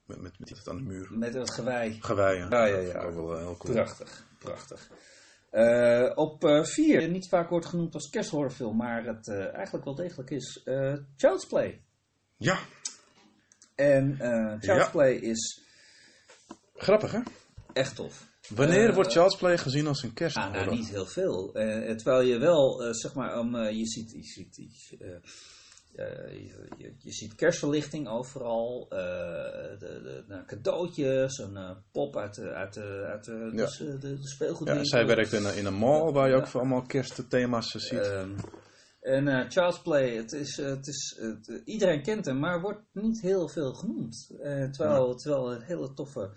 met, met, met iets aan de muur. met het gewei. Geweien. Ja, ja, ja. Dat is ook wel heel cool. Prachtig, prachtig. Eh, op eh, vier, niet vaak wordt genoemd als kersthorrorfilm, maar het eh, eigenlijk wel degelijk is Child's Play. Ja, En Child's Ja. Play is grappig hè? echt tof. Wanneer Eh, wordt Child's Play gezien als een kerst? Ah, nou, niet heel veel. Eh, terwijl je wel, eh, zeg maar, eh, je ziet, je ziet, eh, eh, je, je, je ziet kerstverlichting overal, eh, de, de, nou, cadeautjes, een eh, pop uit de, uit de, uit de, Ja. dus, eh, de, de speelgoedwinkel. Ja, zij werkt in, een- in een mall waar je ook Ja. allemaal kerstthema's ziet. Ehm, en eh Child's Play, het is, eh, het is, het, eh, iedereen kent hem, maar wordt niet heel veel genoemd. Eh, terwijl, terwijl het een hele toffe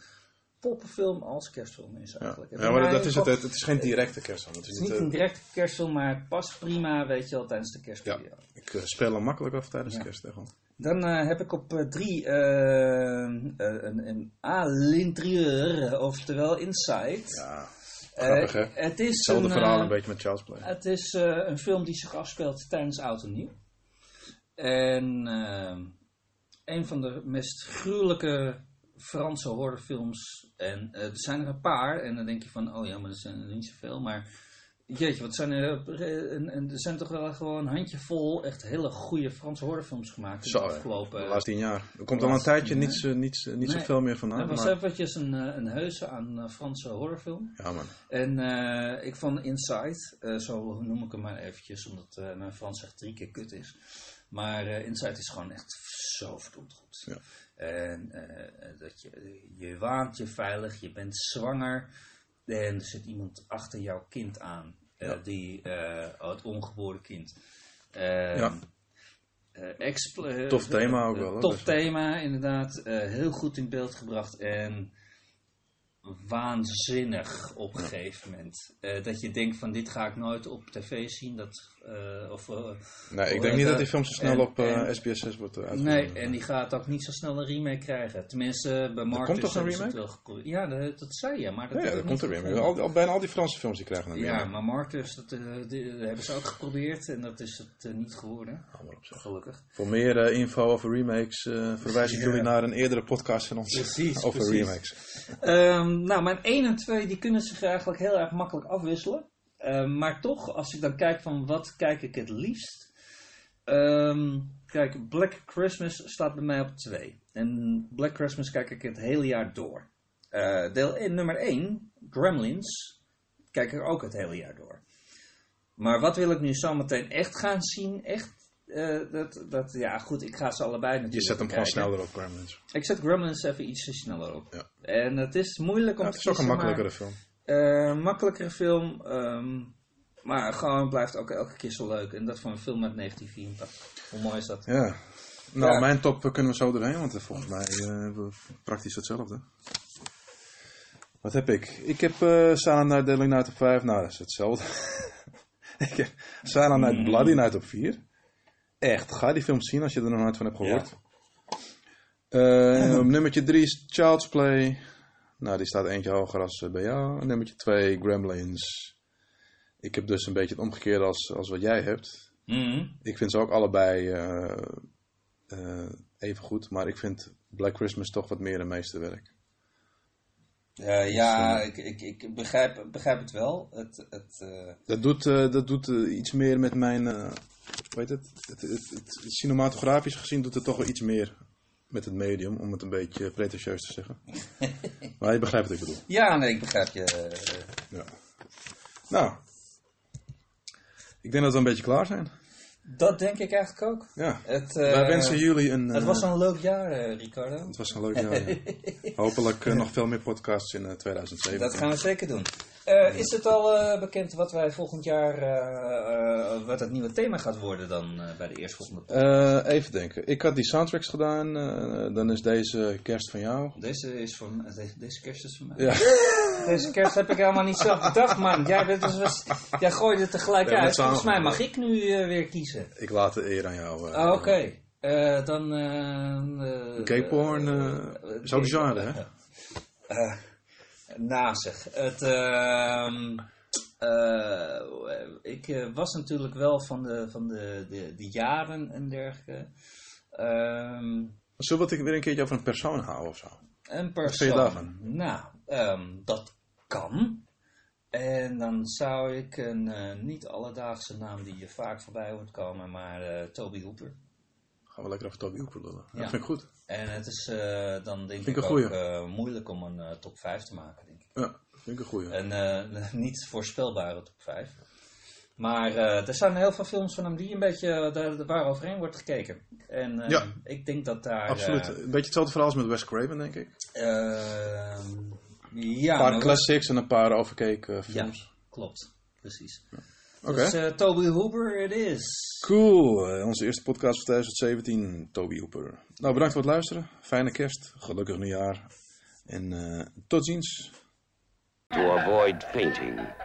poppenfilm als kerstfilm is ja. eigenlijk. ja, maar dat, is het. Het is geen directe kerstfilm. Het is niet een eh, directe kerstfilm, maar het past prima, weet je wel, tijdens de kerstperiode. ik eh, speel hem makkelijk af tijdens Ja. kerst. Gewoon. Dan eh, heb ik op drie een, een à l'intérieur, oftewel Inside. Ja, grappig hè? Het is, Hetzelfde een, verhaal een beetje met Child's Play. het is een film die zich afspeelt tijdens Oud en Nieuw. En een van de meest gruwelijke Franse horrorfilms. En eh, er zijn er een paar. En dan denk je van, oh ja, maar er zijn er niet zoveel. Maar jeetje, wat zijn er... eh, en, en er zijn toch wel gewoon een handjevol echt hele goede Franse horrorfilms gemaakt. Zo, de afgelopen... De laatste tien jaar. Er komt al een tijdje niets, eh, niets, niet Nee. zoveel meer vandaan. Er was maar- eventjes een, een heuse aan Franse horrorfilm. Ja, man. En ik vond Inside, zo noem ik hem maar eventjes, omdat mijn Frans echt drie keer kut is. Maar Inside is gewoon echt zo verdomd goed. Ja. En eh, dat je, je waant je veilig, je bent zwanger en er zit iemand achter jouw kind aan. eh, Ja. die, eh, het ongeboren kind. Eh, Ja. Tof thema ook wel, Tof thema, inderdaad. Heel goed in beeld gebracht en waanzinnig op een gegeven moment. Eh, dat je denkt van dit ga ik nooit op tv zien. Dat, eh, of, eh, Nee, ik denk niet dat die film zo snel en- op eh, en- SBS 6 wordt uitgezonden. nee, en die gaat ook niet zo snel een remake krijgen. Tenminste, bij Marcus komt toch een remake? wel. Ja, dat, dat zei je, maar dat Ja, dat komt er weer. Al, al, bijna al die Franse films die krijgen een Ja, remake. maar Marcus, dat, die, hebben ze ook geprobeerd en dat is het niet geworden. Maar op, zeg. Gelukkig. Voor meer info over remakes verwijs ik Ja. jullie naar een eerdere podcast van ons Precies, over precies. remakes. Ehm, nou, mijn 1 en 2 die kunnen zich eigenlijk heel erg makkelijk afwisselen. Ehm, maar toch, als ik dan kijk van wat kijk ik het liefst. Ehm, kijk, Black Christmas staat bij mij op 2. En Black Christmas kijk ik het hele jaar door. Eh, deel 1, nummer 1, Gremlins, kijk ik ook het hele jaar door. Maar wat wil ik nu zometeen echt gaan zien? Echt, eh, dat, dat, ja goed, ik ga ze allebei natuurlijk Je zet hem gewoon sneller op Gremlins. Ik zet Gremlins even iets sneller op. Ja. En het is moeilijk om Ja, te het is ook een kiezen, makkelijkere maar, film. eh, makkelijkere film. maar gewoon blijft ook elke keer zo leuk. En dat voor een film uit 1984. Hoe mooi is dat? Ja. Nou, Ja. mijn top eh, kunnen we zo doorheen, want eh, volgens mij eh, hebben we praktisch hetzelfde. Wat heb ik? Ik heb eh Silent Night Deadly Night op 5. Nou, dat is hetzelfde. ik heb Silent Night Bloody Night op 4. Echt, ga die film zien als je er nog nooit van hebt gehoord. Eh, op nummertje 3 is Child's Play. Nou, die staat eentje hoger als eh, bij jou. Nummertje 2, Gremlins. Ik heb dus een beetje het omgekeerde als, als wat jij hebt. Mhm. Ik vind ze ook allebei eh, eh, even goed, maar ik vind Black Christmas toch wat meer een meesterwerk. Eh, ja, ik, ik, ik begrijp, begrijp het wel. Het, het, eh, Dat doet, eh, dat doet iets meer met mijn, eh weet het, het, het, het, cinematografisch gezien doet het toch wel iets meer met het medium, om het een beetje pretentieus te zeggen. maar je begrijpt wat ik bedoel. ja, nee, ik begrijp je. eh, Ja. Nou, ik denk dat we een beetje klaar zijn. dat denk ik eigenlijk ook. Ja. Het, eh, Wij wensen jullie een... Het eh, was een leuk jaar, eh, Ricardo. het was een leuk jaar. ja. Hopelijk eh, nog veel meer podcasts in eh, 2017. Dat gaan we zeker doen. Eh, is het al eh, bekend wat wij volgend jaar, eh, wat het nieuwe thema gaat worden dan bij de eerstvolgende even denken. Ik had die soundtracks gedaan. dan is deze kerst van jou. Deze is van, deze, deze kerst is van mij. Ja. Deze kerst heb ik helemaal niet zelf bedacht, man. Jij, bent dus, was- jij gooide het tegelijk hebben uit. Volgens mij mag ik nu weer kiezen. Ik laat de eer aan jou. Ah, Oké. Eh, dan... eh, eh, Gay porn, eh, is ook genre, hè? Nazig. Het, ehm, eh, ik eh, was natuurlijk wel van de, van de, de, de jaren en dergelijke. Ehm, Zullen we het weer een keertje over een persoon houden of zo? een vind je persoon. Nou, ehm, dat kan. En dan zou ik een eh, niet alledaagse naam die je vaak voorbij hoort komen, maar eh, Toby Hooper. Gaan we lekker over Toby Hooper lullen. Ja. Dat vind ik goed. En het is dan denk Vind ik ik ook moeilijk om een top 5 te maken. Ja, vind ik een goeie. Een eh, niet voorspelbare top 5. Maar eh, er zijn heel veel films van hem die een beetje eh, daar, waar overheen wordt gekeken. En Ja. ik denk dat daar... Absoluut. Een beetje hetzelfde verhaal als met Wes Craven, denk ik. ehm, ja, een paar classics en een paar overkeken Ja, films. klopt. Precies. Oké. Dus eh, Toby Hooper, it is. Cool. Onze eerste podcast van 2017, Toby Hooper. Nou, bedankt voor het luisteren. Fijne kerst. Gelukkig nieuwjaar. En tot ziens. To avoid fainting,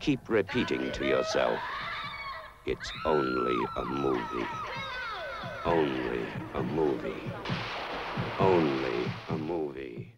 keep repeating to yourself, it's only a movie. Only a movie. Only a movie.